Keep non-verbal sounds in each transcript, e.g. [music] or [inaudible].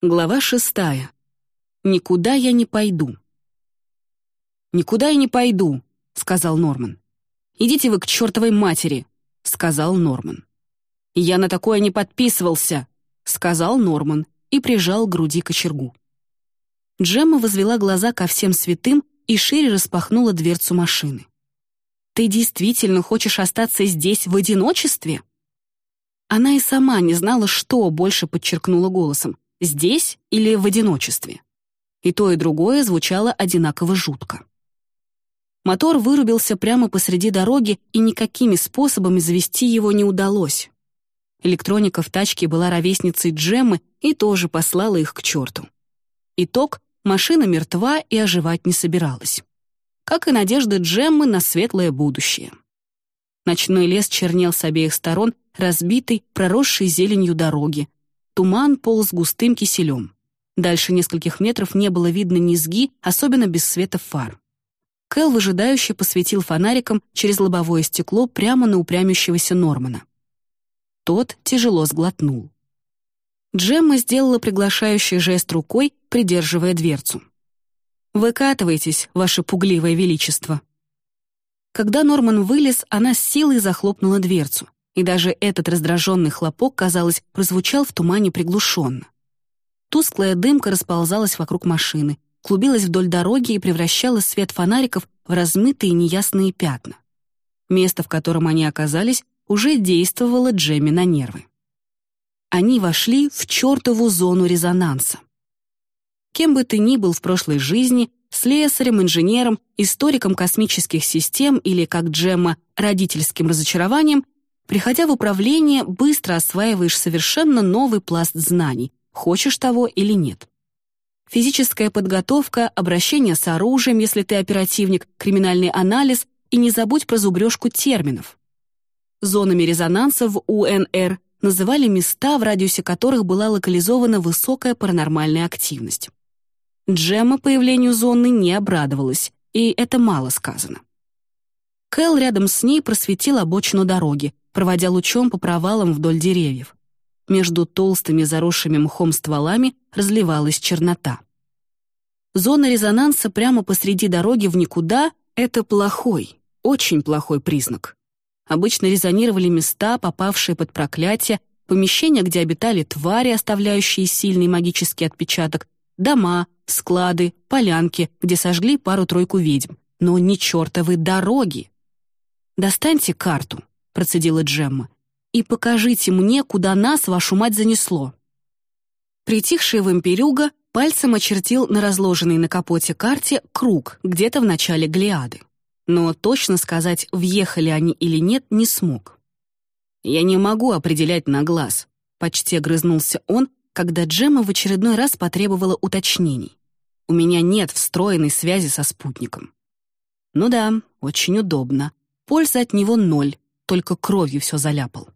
Глава шестая. «Никуда я не пойду». «Никуда я не пойду», — сказал Норман. «Идите вы к чертовой матери», — сказал Норман. «Я на такое не подписывался», — сказал Норман и прижал к груди кочергу. Джемма возвела глаза ко всем святым и шире распахнула дверцу машины. «Ты действительно хочешь остаться здесь в одиночестве?» Она и сама не знала, что больше подчеркнула голосом Здесь или в одиночестве? И то, и другое звучало одинаково жутко. Мотор вырубился прямо посреди дороги, и никакими способами завести его не удалось. Электроника в тачке была ровесницей Джеммы и тоже послала их к черту. Итог — машина мертва и оживать не собиралась. Как и надежды Джеммы на светлое будущее. Ночной лес чернел с обеих сторон, разбитый, проросший зеленью дороги, Туман полз густым киселем. Дальше нескольких метров не было видно низги, особенно без света фар. Кэл выжидающе посветил фонариком через лобовое стекло прямо на упрямящегося Нормана. Тот тяжело сглотнул. Джемма сделала приглашающий жест рукой, придерживая дверцу. «Выкатывайтесь, ваше пугливое величество». Когда Норман вылез, она с силой захлопнула дверцу и даже этот раздраженный хлопок, казалось, прозвучал в тумане приглушенно. Тусклая дымка расползалась вокруг машины, клубилась вдоль дороги и превращала свет фонариков в размытые неясные пятна. Место, в котором они оказались, уже действовало Джемми на нервы. Они вошли в чертову зону резонанса. Кем бы ты ни был в прошлой жизни, слесарем, инженером, историком космических систем или, как Джемма, родительским разочарованием, Приходя в управление, быстро осваиваешь совершенно новый пласт знаний, хочешь того или нет. Физическая подготовка, обращение с оружием, если ты оперативник, криминальный анализ и не забудь про зубрежку терминов. Зонами резонанса в УНР называли места, в радиусе которых была локализована высокая паранормальная активность. Джемма появлению зоны не обрадовалась, и это мало сказано. Кэл рядом с ней просветил обочину дороги, проводя лучом по провалам вдоль деревьев. Между толстыми заросшими мхом стволами разливалась чернота. Зона резонанса прямо посреди дороги в никуда — это плохой, очень плохой признак. Обычно резонировали места, попавшие под проклятие, помещения, где обитали твари, оставляющие сильный магический отпечаток, дома, склады, полянки, где сожгли пару-тройку ведьм, но не чертовы дороги. Достаньте карту процедила Джемма, «и покажите мне, куда нас, вашу мать, занесло». Притихший вампирюга пальцем очертил на разложенной на капоте карте круг где-то в начале Глиады. Но точно сказать, въехали они или нет, не смог. «Я не могу определять на глаз», — почти огрызнулся он, когда Джемма в очередной раз потребовала уточнений. «У меня нет встроенной связи со спутником». «Ну да, очень удобно. Польза от него ноль, только кровью все заляпал.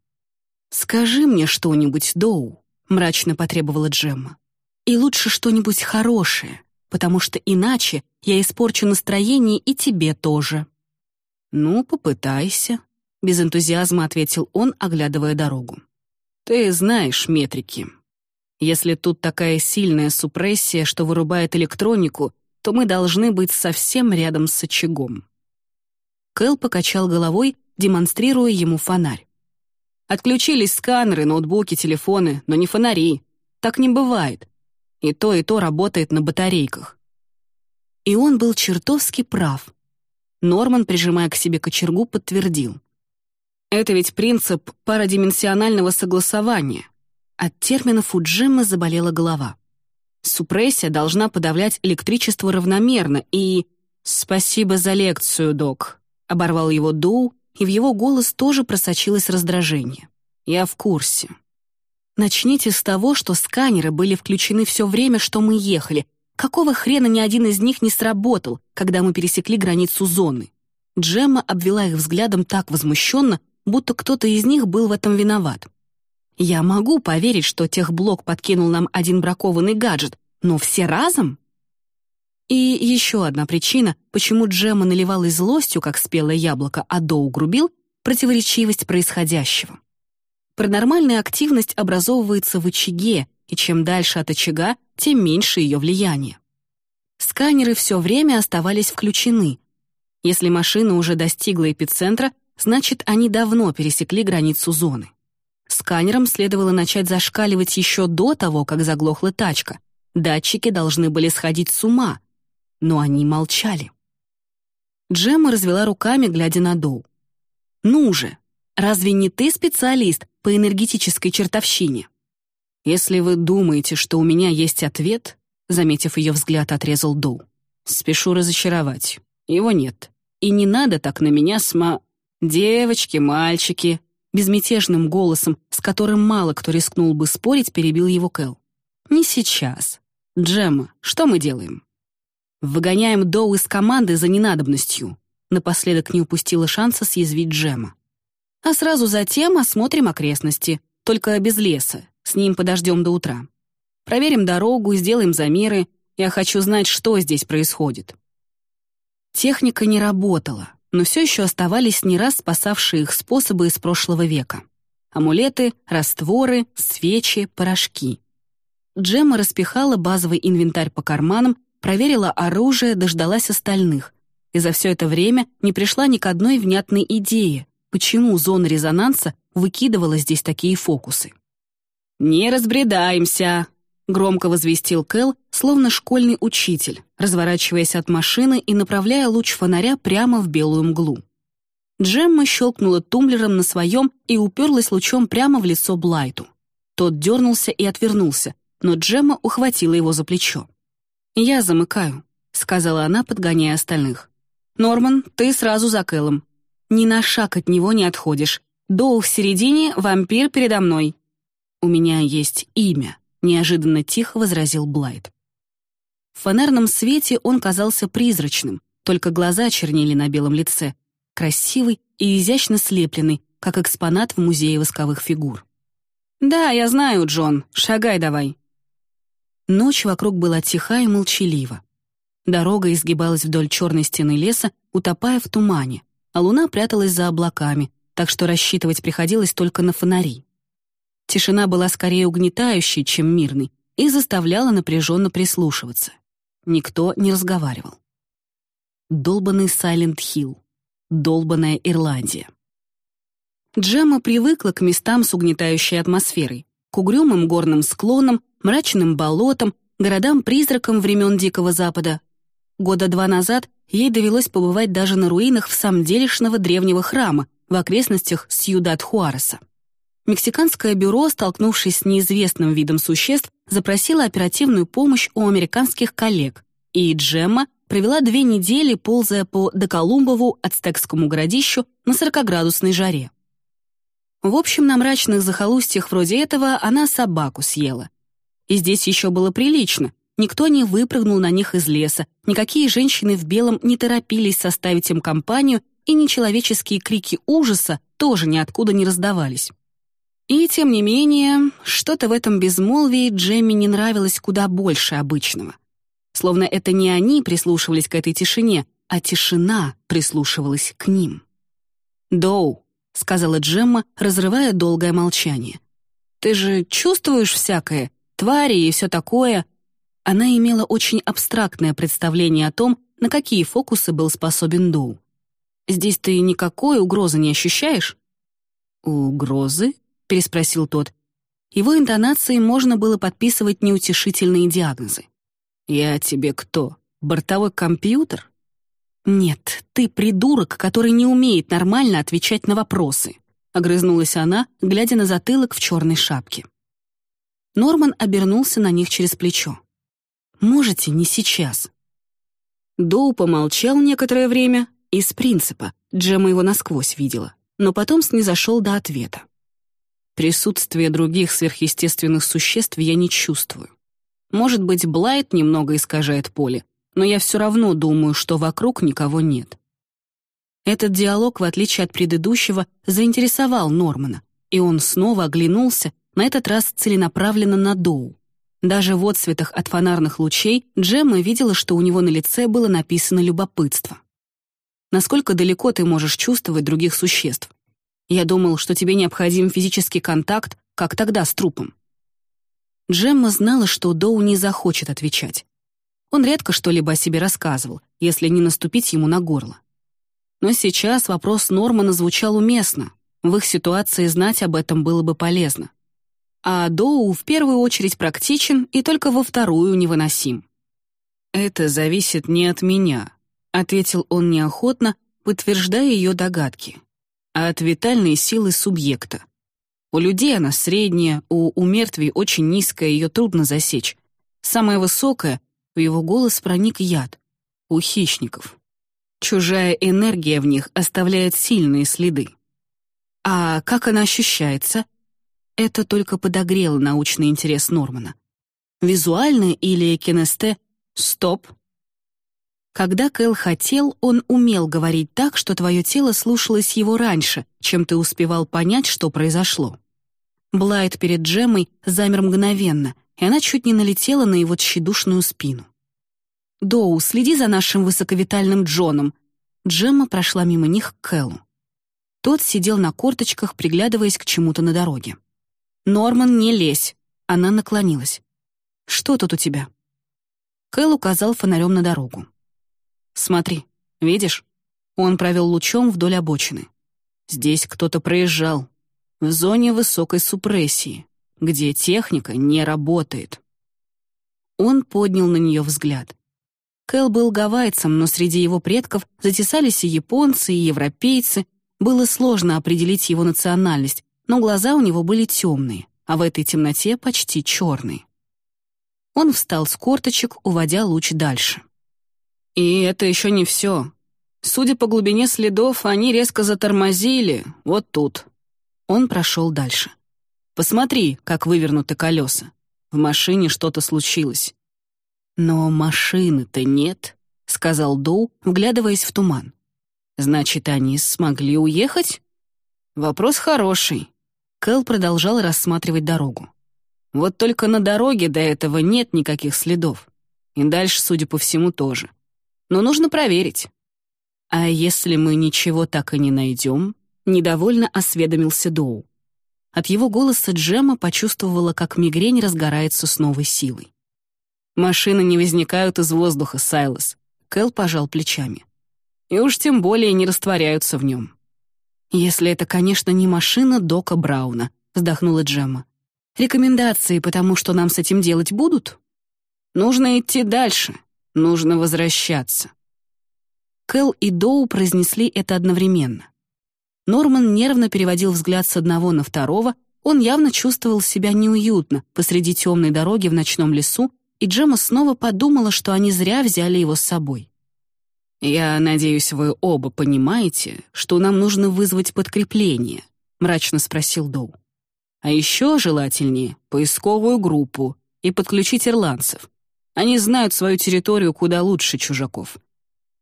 «Скажи мне что-нибудь, Доу», — мрачно потребовала Джемма. «И лучше что-нибудь хорошее, потому что иначе я испорчу настроение и тебе тоже». «Ну, попытайся», — без энтузиазма ответил он, оглядывая дорогу. «Ты знаешь метрики. Если тут такая сильная супрессия, что вырубает электронику, то мы должны быть совсем рядом с очагом». Кэл покачал головой демонстрируя ему фонарь. Отключились сканеры, ноутбуки, телефоны, но не фонари. Так не бывает. И то, и то работает на батарейках. И он был чертовски прав. Норман, прижимая к себе кочергу, подтвердил. Это ведь принцип парадименсионального согласования. От терминов у Джимма заболела голова. Супрессия должна подавлять электричество равномерно и... «Спасибо за лекцию, док», — оборвал его Доу и в его голос тоже просочилось раздражение. «Я в курсе». «Начните с того, что сканеры были включены все время, что мы ехали. Какого хрена ни один из них не сработал, когда мы пересекли границу зоны?» Джемма обвела их взглядом так возмущенно, будто кто-то из них был в этом виноват. «Я могу поверить, что техблок подкинул нам один бракованный гаджет, но все разом?» И еще одна причина, почему Джемма наливалась злостью, как спелое яблоко, а Доу грубил — противоречивость происходящего. Паранормальная активность образовывается в очаге, и чем дальше от очага, тем меньше ее влияние. Сканеры все время оставались включены. Если машина уже достигла эпицентра, значит, они давно пересекли границу зоны. Сканерам следовало начать зашкаливать еще до того, как заглохла тачка. Датчики должны были сходить с ума, но они молчали. Джемма развела руками, глядя на Доу. «Ну же, разве не ты специалист по энергетической чертовщине?» «Если вы думаете, что у меня есть ответ», заметив ее взгляд, отрезал Доу. «Спешу разочаровать. Его нет. И не надо так на меня сма...» «Девочки, мальчики», безмятежным голосом, с которым мало кто рискнул бы спорить, перебил его Кэл. «Не сейчас. Джемма, что мы делаем?» «Выгоняем Доу из команды за ненадобностью», напоследок не упустила шанса съязвить Джема. «А сразу затем осмотрим окрестности, только без леса, с ним подождем до утра. Проверим дорогу, сделаем замеры. Я хочу знать, что здесь происходит». Техника не работала, но все еще оставались не раз спасавшие их способы из прошлого века. Амулеты, растворы, свечи, порошки. Джемма распихала базовый инвентарь по карманам, проверила оружие, дождалась остальных. И за все это время не пришла ни к одной внятной идее, почему зона резонанса выкидывала здесь такие фокусы. «Не разбредаемся!» — громко возвестил Кэл, словно школьный учитель, разворачиваясь от машины и направляя луч фонаря прямо в белую мглу. Джемма щелкнула тумблером на своем и уперлась лучом прямо в лицо Блайту. Тот дернулся и отвернулся, но Джемма ухватила его за плечо. «Я замыкаю», — сказала она, подгоняя остальных. «Норман, ты сразу за Кэлом. Ни на шаг от него не отходишь. Доу в середине, вампир передо мной. «У меня есть имя», — неожиданно тихо возразил Блайт. В фонарном свете он казался призрачным, только глаза чернели на белом лице, красивый и изящно слепленный, как экспонат в музее восковых фигур. «Да, я знаю, Джон, шагай давай». Ночь вокруг была тиха и молчалива. Дорога изгибалась вдоль черной стены леса, утопая в тумане, а луна пряталась за облаками, так что рассчитывать приходилось только на фонари. Тишина была скорее угнетающей, чем мирной, и заставляла напряженно прислушиваться. Никто не разговаривал. Долбанный Сайленд-Хилл. Долбанная Ирландия. Джемма привыкла к местам с угнетающей атмосферой, к угрюмым горным склонам, мрачным болотам, городам-призракам времен Дикого Запада. Года два назад ей довелось побывать даже на руинах в самом делешного древнего храма в окрестностях Сьюдад-Хуареса. Мексиканское бюро, столкнувшись с неизвестным видом существ, запросило оперативную помощь у американских коллег, и Джемма провела две недели, ползая по Доколумбову ацтекскому городищу на 40-градусной жаре. В общем, на мрачных захолустьях вроде этого она собаку съела. И здесь еще было прилично. Никто не выпрыгнул на них из леса, никакие женщины в белом не торопились составить им компанию, и нечеловеческие крики ужаса тоже ниоткуда не раздавались. И, тем не менее, что-то в этом безмолвии Джемми не нравилось куда больше обычного. Словно это не они прислушивались к этой тишине, а тишина прислушивалась к ним. «Доу», — сказала Джемма, разрывая долгое молчание. «Ты же чувствуешь всякое, твари и все такое?» Она имела очень абстрактное представление о том, на какие фокусы был способен Доу. «Здесь ты никакой угрозы не ощущаешь?» «Угрозы?» переспросил тот. Его интонацией можно было подписывать неутешительные диагнозы. «Я тебе кто? Бортовой компьютер?» «Нет, ты придурок, который не умеет нормально отвечать на вопросы», огрызнулась она, глядя на затылок в черной шапке. Норман обернулся на них через плечо. «Можете не сейчас». Доу помолчал некоторое время, из принципа, Джема его насквозь видела, но потом снизошел до ответа. Присутствие других сверхъестественных существ я не чувствую. Может быть, Блайт немного искажает поле, но я все равно думаю, что вокруг никого нет. Этот диалог, в отличие от предыдущего, заинтересовал Нормана, и он снова оглянулся, на этот раз целенаправленно на Доу. Даже в отсветах от фонарных лучей Джемма видела, что у него на лице было написано любопытство. Насколько далеко ты можешь чувствовать других существ? Я думал, что тебе необходим физический контакт, как тогда с трупом». Джемма знала, что Доу не захочет отвечать. Он редко что-либо о себе рассказывал, если не наступить ему на горло. Но сейчас вопрос Нормана звучал уместно. В их ситуации знать об этом было бы полезно. А Доу в первую очередь практичен и только во вторую невыносим. «Это зависит не от меня», — ответил он неохотно, подтверждая ее догадки, а от витальной силы субъекта. У людей она средняя, у умертвий очень низкая, ее трудно засечь. Самая высокая — в его голос проник яд. У хищников. Чужая энергия в них оставляет сильные следы. А как она ощущается? Это только подогрело научный интерес Нормана. Визуально или кинесте «стоп». Когда Кэл хотел, он умел говорить так, что твое тело слушалось его раньше, чем ты успевал понять, что произошло. Блайт перед Джемой замер мгновенно, и она чуть не налетела на его тщедушную спину. «Доу, следи за нашим высоковитальным Джоном!» Джемма прошла мимо них к Кэллу. Тот сидел на корточках, приглядываясь к чему-то на дороге. «Норман, не лезь!» Она наклонилась. «Что тут у тебя?» Кэл указал фонарем на дорогу. «Смотри, видишь?» Он провел лучом вдоль обочины. «Здесь кто-то проезжал. В зоне высокой супрессии где техника не работает. Он поднял на нее взгляд. Кэл был гавайцем, но среди его предков затесались и японцы, и европейцы. Было сложно определить его национальность, но глаза у него были темные, а в этой темноте почти черные. Он встал с корточек, уводя луч дальше. И это еще не все. Судя по глубине следов, они резко затормозили, вот тут. Он прошел дальше. Посмотри, как вывернуты колеса. В машине что-то случилось». «Но машины-то нет», — сказал Доу, вглядываясь в туман. «Значит, они смогли уехать?» «Вопрос хороший». Кэл продолжал рассматривать дорогу. «Вот только на дороге до этого нет никаких следов. И дальше, судя по всему, тоже. Но нужно проверить». «А если мы ничего так и не найдем?» — недовольно осведомился Доу. От его голоса Джема почувствовала, как мигрень разгорается с новой силой. «Машины не возникают из воздуха, Сайлос», — Кэл пожал плечами. «И уж тем более не растворяются в нем». «Если это, конечно, не машина Дока Брауна», — вздохнула Джемма. «Рекомендации потому что нам с этим делать будут?» «Нужно идти дальше. Нужно возвращаться». Кэл и Доу произнесли это одновременно. Норман нервно переводил взгляд с одного на второго, он явно чувствовал себя неуютно посреди темной дороги в ночном лесу, и Джема снова подумала, что они зря взяли его с собой. «Я надеюсь, вы оба понимаете, что нам нужно вызвать подкрепление», — мрачно спросил Доу. «А еще желательнее поисковую группу и подключить ирландцев. Они знают свою территорию куда лучше чужаков.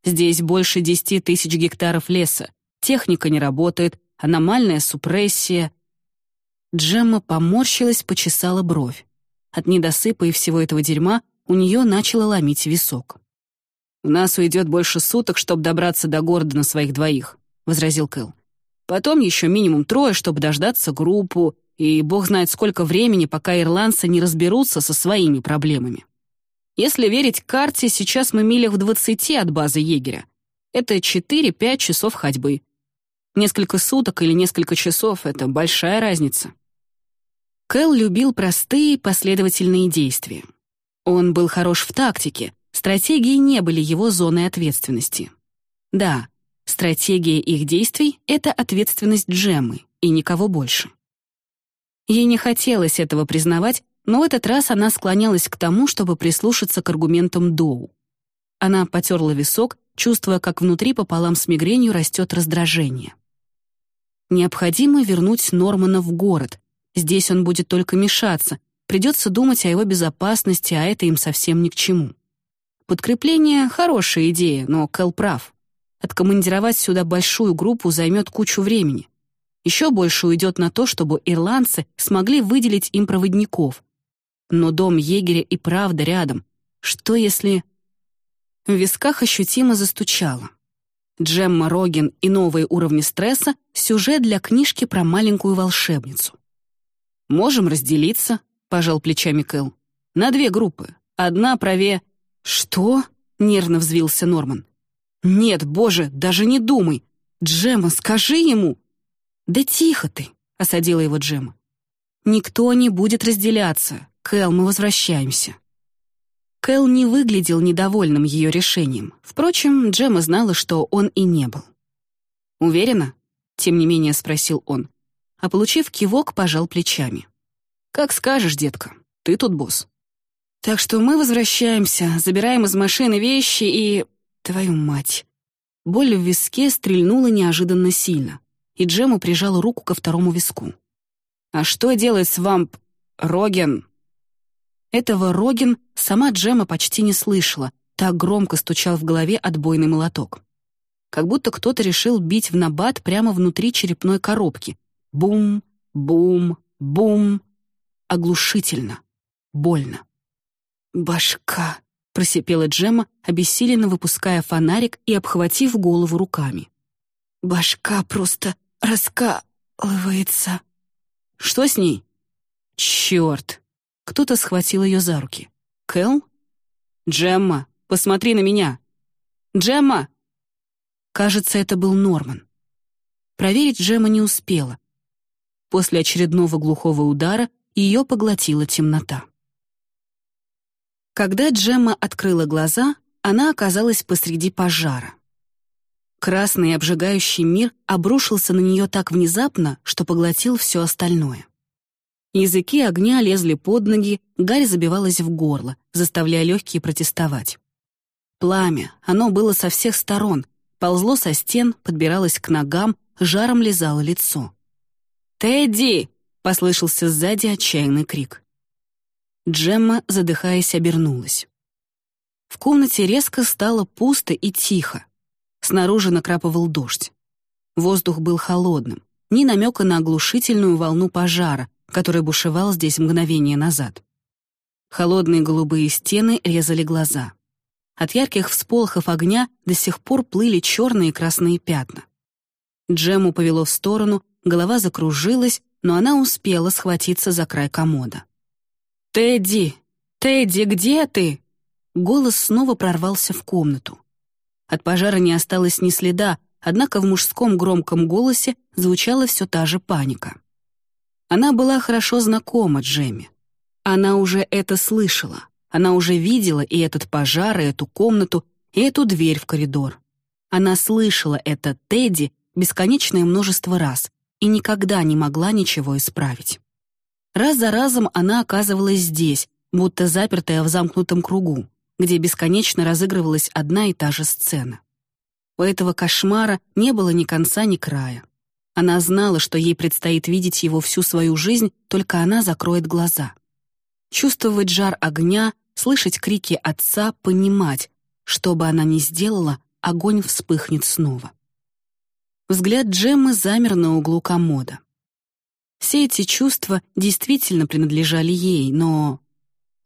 Здесь больше десяти тысяч гектаров леса, техника не работает, аномальная супрессия. Джемма поморщилась, почесала бровь. От недосыпа и всего этого дерьма у нее начало ломить висок. «У нас уйдет больше суток, чтобы добраться до города на своих двоих», — возразил Кэл. «Потом еще минимум трое, чтобы дождаться группу, и бог знает сколько времени, пока ирландцы не разберутся со своими проблемами. Если верить карте, сейчас мы милях в двадцати от базы егеря. Это 4-5 часов ходьбы. Несколько суток или несколько часов — это большая разница. Кэл любил простые последовательные действия. Он был хорош в тактике, стратегии не были его зоной ответственности. Да, стратегия их действий — это ответственность Джеммы, и никого больше. Ей не хотелось этого признавать, но в этот раз она склонялась к тому, чтобы прислушаться к аргументам Доу. Она потерла висок, чувствуя, как внутри пополам с мигренью растет раздражение. Необходимо вернуть Нормана в город. Здесь он будет только мешаться. Придется думать о его безопасности, а это им совсем ни к чему. Подкрепление — хорошая идея, но Кэл прав. Откомандировать сюда большую группу займет кучу времени. Еще больше уйдет на то, чтобы ирландцы смогли выделить им проводников. Но дом егеря и правда рядом. Что если... В висках ощутимо застучало. Джемма Рогин и новые уровни стресса — сюжет для книжки про маленькую волшебницу. «Можем разделиться», пожал плечами Кэл. «На две группы. Одна правее...» «Что?» — нервно взвился Норман. «Нет, боже, даже не думай! Джема, скажи ему!» «Да тихо ты!» — осадила его Джема. «Никто не будет разделяться. Кэл, мы возвращаемся». Кэл не выглядел недовольным ее решением. Впрочем, Джема знала, что он и не был. «Уверена?» — тем не менее спросил он. А получив кивок, пожал плечами. «Как скажешь, детка, ты тут босс». «Так что мы возвращаемся, забираем из машины вещи и... Твою мать!» Боль в виске стрельнула неожиданно сильно, и Джему прижала руку ко второму виску. «А что делает с вамп... Роген?» Этого Роген сама Джема почти не слышала, так громко стучал в голове отбойный молоток. Как будто кто-то решил бить в набат прямо внутри черепной коробки. Бум, бум, бум. Оглушительно. Больно. «Башка!» — просипела Джема, обессиленно выпуская фонарик и обхватив голову руками. «Башка просто раскалывается». «Что с ней?» «Черт!» Кто-то схватил ее за руки. «Кэл?» «Джемма, посмотри на меня!» «Джемма!» Кажется, это был Норман. Проверить Джемма не успела. После очередного глухого удара ее поглотила темнота. Когда Джемма открыла глаза, она оказалась посреди пожара. Красный обжигающий мир обрушился на нее так внезапно, что поглотил все остальное. Языки огня лезли под ноги, гарь забивалась в горло, заставляя легкие протестовать. Пламя, оно было со всех сторон, ползло со стен, подбиралось к ногам, жаром лизало лицо. «Тедди!» — послышался сзади отчаянный крик. Джемма, задыхаясь, обернулась. В комнате резко стало пусто и тихо. Снаружи накрапывал дождь. Воздух был холодным, ни намека на оглушительную волну пожара, который бушевал здесь мгновение назад. Холодные голубые стены резали глаза. От ярких всполохов огня до сих пор плыли черные и красные пятна. Джему повело в сторону, голова закружилась, но она успела схватиться за край комода. «Тедди! Тедди, где ты?» Голос снова прорвался в комнату. От пожара не осталось ни следа, однако в мужском громком голосе звучала все та же паника. Она была хорошо знакома Джемме. Она уже это слышала. Она уже видела и этот пожар, и эту комнату, и эту дверь в коридор. Она слышала это Тедди бесконечное множество раз и никогда не могла ничего исправить. Раз за разом она оказывалась здесь, будто запертая в замкнутом кругу, где бесконечно разыгрывалась одна и та же сцена. У этого кошмара не было ни конца, ни края. Она знала, что ей предстоит видеть его всю свою жизнь, только она закроет глаза. Чувствовать жар огня, слышать крики отца, понимать, что бы она ни сделала, огонь вспыхнет снова. Взгляд Джеммы замер на углу комода. Все эти чувства действительно принадлежали ей, но...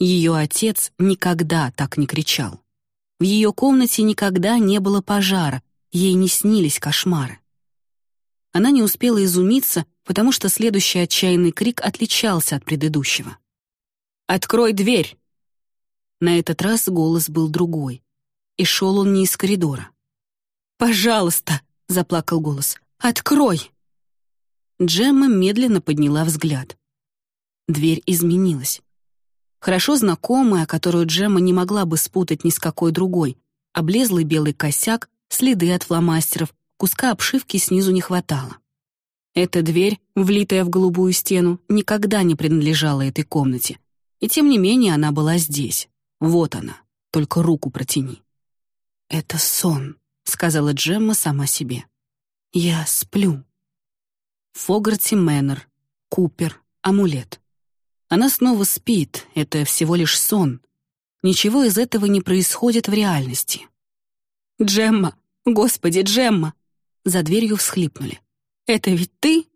Ее отец никогда так не кричал. В ее комнате никогда не было пожара, ей не снились кошмары. Она не успела изумиться, потому что следующий отчаянный крик отличался от предыдущего. «Открой дверь!» На этот раз голос был другой, и шел он не из коридора. «Пожалуйста!» — заплакал голос. «Открой!» Джемма медленно подняла взгляд. Дверь изменилась. Хорошо знакомая, которую Джемма не могла бы спутать ни с какой другой, облезлый белый косяк, следы от фломастеров, куска обшивки снизу не хватало. Эта дверь, влитая в голубую стену, никогда не принадлежала этой комнате. И тем не менее она была здесь. Вот она. Только руку протяни. «Это сон», — сказала Джемма сама себе. «Я сплю». Фогарти Мэннер, Купер, амулет. Она снова спит, это всего лишь сон. Ничего из этого не происходит в реальности. «Джемма! Господи, Джемма!» За дверью всхлипнули. «Это ведь ты?»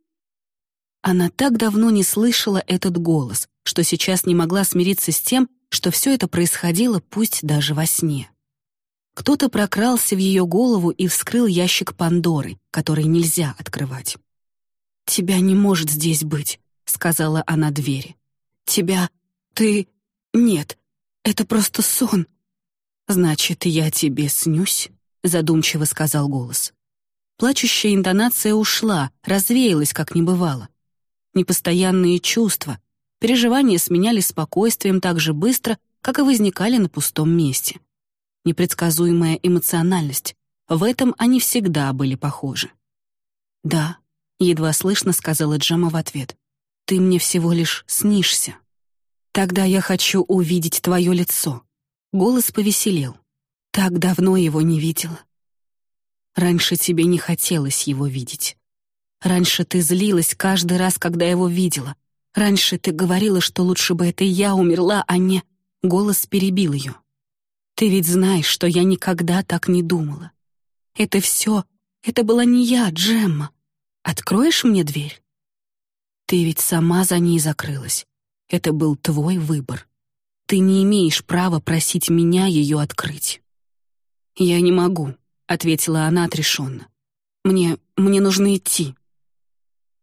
Она так давно не слышала этот голос, что сейчас не могла смириться с тем, что все это происходило, пусть даже во сне. Кто-то прокрался в ее голову и вскрыл ящик Пандоры, который нельзя открывать. «Тебя не может здесь быть», — сказала она двери. «Тебя «Ты... Нет, это просто сон». «Значит, я тебе снюсь?» — задумчиво сказал голос. Плачущая интонация ушла, развеялась, как не бывало. Непостоянные чувства, переживания сменялись спокойствием так же быстро, как и возникали на пустом месте. Непредсказуемая эмоциональность. В этом они всегда были похожи. «Да», — едва слышно сказала Джема в ответ, «ты мне всего лишь снишься». «Тогда я хочу увидеть твое лицо». Голос повеселел. Так давно его не видела. Раньше тебе не хотелось его видеть. Раньше ты злилась каждый раз, когда его видела. Раньше ты говорила, что лучше бы это я умерла, а не... Голос перебил ее. Ты ведь знаешь, что я никогда так не думала. Это все... Это была не я, Джемма. Откроешь мне дверь? Ты ведь сама за ней закрылась. Это был твой выбор. Ты не имеешь права просить меня ее открыть. «Я не могу», — ответила она отрешенно. «Мне... мне нужно идти».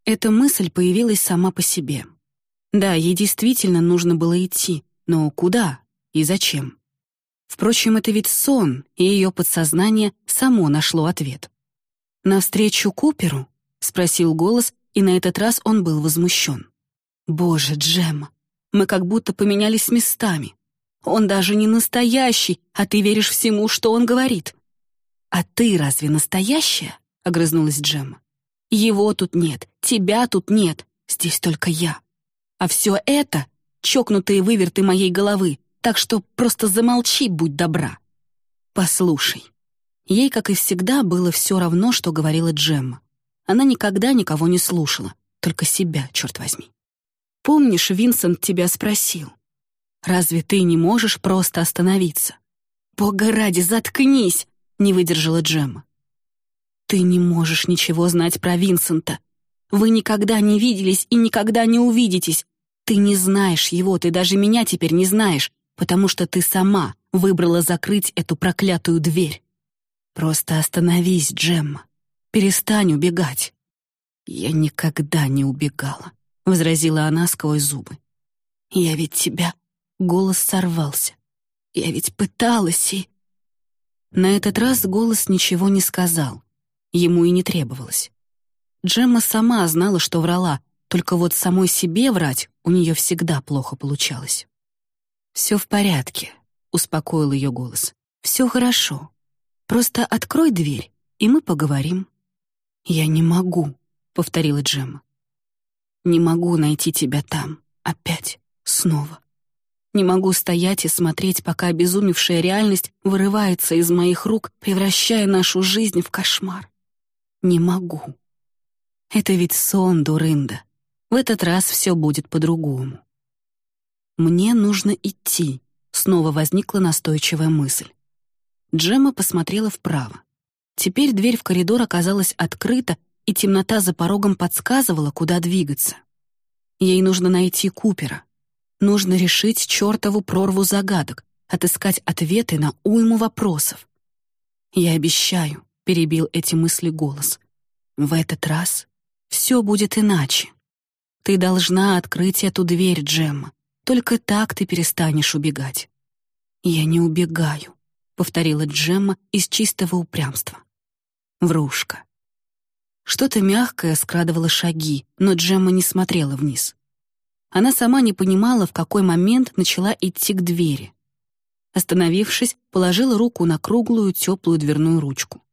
Эта мысль появилась сама по себе. Да, ей действительно нужно было идти, но куда и зачем? Впрочем, это ведь сон, и ее подсознание само нашло ответ. «Навстречу Куперу?» — спросил голос, и на этот раз он был возмущен. «Боже, Джемма, мы как будто поменялись местами. Он даже не настоящий, а ты веришь всему, что он говорит. А ты разве настоящая? огрызнулась Джемма. Его тут нет, тебя тут нет, здесь только я. А все это — чокнутые выверты моей головы, так что просто замолчи, будь добра. Послушай. Ей, как и всегда, было все равно, что говорила Джемма. Она никогда никого не слушала, только себя, черт возьми. Помнишь, Винсент тебя спросил? Разве ты не можешь просто остановиться? Бога ради, заткнись! Не выдержала Джемма. Ты не можешь ничего знать про Винсента. Вы никогда не виделись и никогда не увидитесь. Ты не знаешь его, ты даже меня теперь не знаешь, потому что ты сама выбрала закрыть эту проклятую дверь. Просто остановись, Джемма. Перестань убегать. Я никогда не убегала. — возразила она сквозь зубы. «Я ведь тебя...» — голос сорвался. «Я ведь пыталась и...» На этот раз голос ничего не сказал. Ему и не требовалось. Джемма сама знала, что врала, только вот самой себе врать у нее всегда плохо получалось. «Все в порядке», — успокоил ее голос. «Все хорошо. Просто открой дверь, и мы поговорим». «Я не могу», — повторила Джемма. Не могу найти тебя там. Опять. Снова. Не могу стоять и смотреть, пока обезумевшая реальность вырывается из моих рук, превращая нашу жизнь в кошмар. Не могу. Это ведь сон, Дурында. В этот раз все будет по-другому. Мне нужно идти. Снова возникла настойчивая мысль. Джемма посмотрела вправо. Теперь дверь в коридор оказалась открыта, и темнота за порогом подсказывала, куда двигаться. Ей нужно найти Купера. Нужно решить чертову прорву загадок, отыскать ответы на уйму вопросов. «Я обещаю», — перебил эти мысли голос. «В этот раз все будет иначе. Ты должна открыть эту дверь, Джемма. Только так ты перестанешь убегать». «Я не убегаю», — повторила Джемма из чистого упрямства. Врушка. Что-то мягкое скрадывало шаги, но Джемма не смотрела вниз. Она сама не понимала, в какой момент начала идти к двери. Остановившись, положила руку на круглую теплую дверную ручку.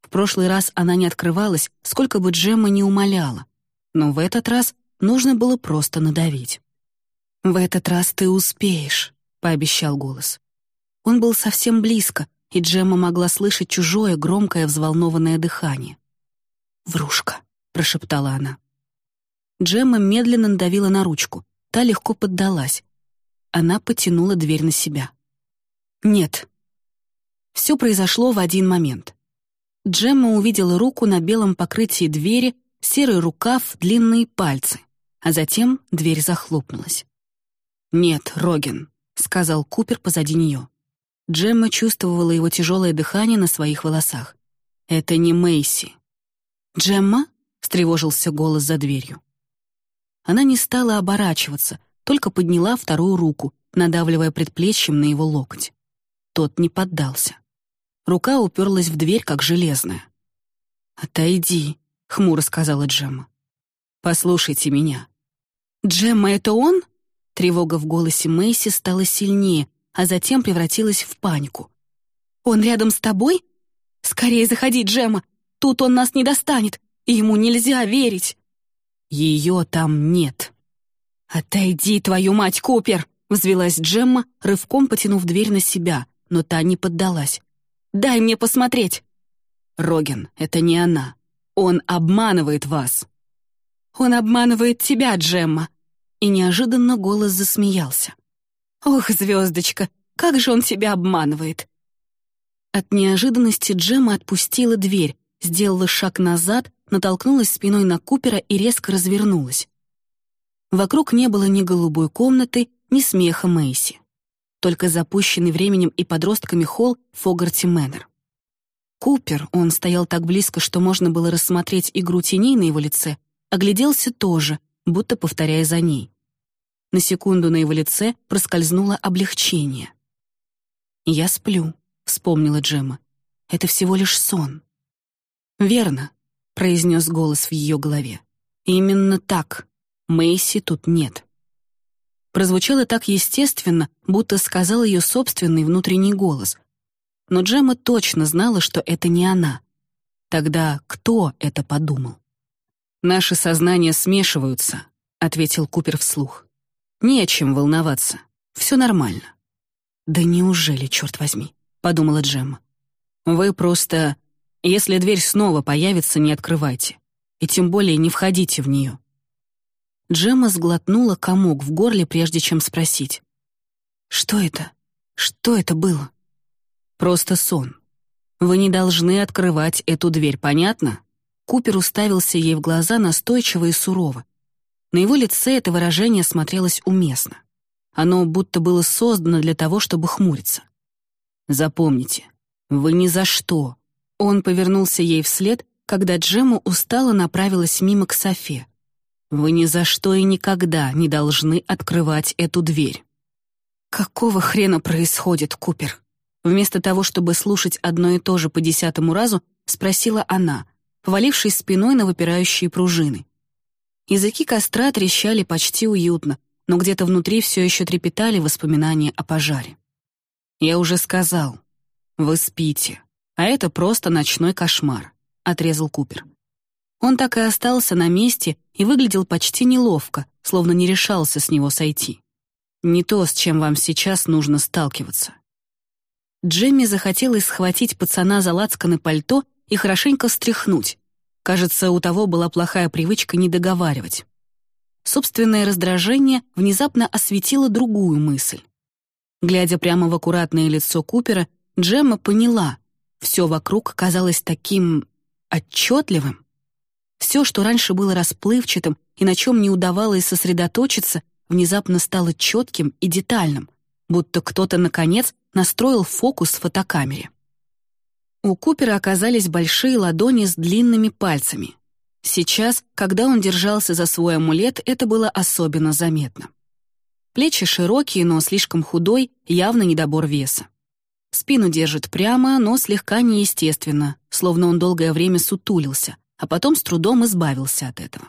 В прошлый раз она не открывалась, сколько бы Джемма не умоляла, но в этот раз нужно было просто надавить. «В этот раз ты успеешь», — пообещал голос. Он был совсем близко, и Джемма могла слышать чужое, громкое, взволнованное дыхание. «Врушка», — прошептала она. Джемма медленно надавила на ручку. Та легко поддалась. Она потянула дверь на себя. «Нет». Все произошло в один момент. Джемма увидела руку на белом покрытии двери, серый рукав, длинные пальцы, а затем дверь захлопнулась. «Нет, Роген», — сказал Купер позади нее. Джемма чувствовала его тяжелое дыхание на своих волосах. «Это не Мэйси, «Джемма?» — встревожился голос за дверью. Она не стала оборачиваться, только подняла вторую руку, надавливая предплечьем на его локоть. Тот не поддался. Рука уперлась в дверь, как железная. «Отойди», — хмуро сказала Джемма. «Послушайте меня». «Джемма, это он?» Тревога в голосе Мэйси стала сильнее, а затем превратилась в панику. «Он рядом с тобой? Скорее заходи, Джемма! Тут он нас не достанет, и ему нельзя верить!» «Ее там нет!» «Отойди, твою мать, Купер!» — взвелась Джемма, рывком потянув дверь на себя, но та не поддалась. «Дай мне посмотреть!» «Роген, это не она. Он обманывает вас!» «Он обманывает тебя, Джемма!» И неожиданно голос засмеялся. «Ох, звездочка, как же он тебя обманывает!» От неожиданности Джемма отпустила дверь, сделала шаг назад, натолкнулась спиной на Купера и резко развернулась. Вокруг не было ни голубой комнаты, ни смеха Мэйси. Только запущенный временем и подростками холл Фогарти Мэннер. Купер, он стоял так близко, что можно было рассмотреть игру теней на его лице, огляделся тоже, будто повторяя за ней. На секунду на его лице проскользнуло облегчение. «Я сплю», — вспомнила Джемма. «Это всего лишь сон». «Верно», — произнес голос в ее голове. «Именно так. Мэйси тут нет. Прозвучало так естественно, будто сказал ее собственный внутренний голос. Но Джема точно знала, что это не она. Тогда кто это подумал? «Наши сознания смешиваются», — ответил Купер вслух. «Не о чем волноваться. Все нормально». «Да неужели, черт возьми?» — подумала Джемма. «Вы просто... Если дверь снова появится, не открывайте. И тем более не входите в нее. Джемма сглотнула комок в горле, прежде чем спросить. «Что это? Что это было?» «Просто сон. Вы не должны открывать эту дверь, понятно?» Купер уставился ей в глаза настойчиво и сурово. На его лице это выражение смотрелось уместно. Оно будто было создано для того, чтобы хмуриться. «Запомните, вы ни за что!» Он повернулся ей вслед, когда Джема устало направилась мимо к Софе. Вы ни за что и никогда не должны открывать эту дверь. Какого хрена происходит, Купер? Вместо того, чтобы слушать одно и то же по десятому разу, спросила она, повалившись спиной на выпирающие пружины. Языки костра трещали почти уютно, но где-то внутри все еще трепетали воспоминания о пожаре. «Я уже сказал, вы спите, а это просто ночной кошмар», — отрезал Купер. Он так и остался на месте и выглядел почти неловко, словно не решался с него сойти. Не то, с чем вам сейчас нужно сталкиваться. Джемми захотелось схватить пацана за лацканы пальто и хорошенько встряхнуть. Кажется, у того была плохая привычка не договаривать. Собственное раздражение внезапно осветило другую мысль. Глядя прямо в аккуратное лицо Купера, Джемма поняла, все вокруг казалось таким отчетливым. Все, что раньше было расплывчатым и на чем не удавалось сосредоточиться, внезапно стало четким и детальным, будто кто-то, наконец, настроил фокус в фотокамере. У Купера оказались большие ладони с длинными пальцами. Сейчас, когда он держался за свой амулет, это было особенно заметно. Плечи широкие, но слишком худой, явно недобор веса. Спину держит прямо, но слегка неестественно, словно он долгое время сутулился, а потом с трудом избавился от этого.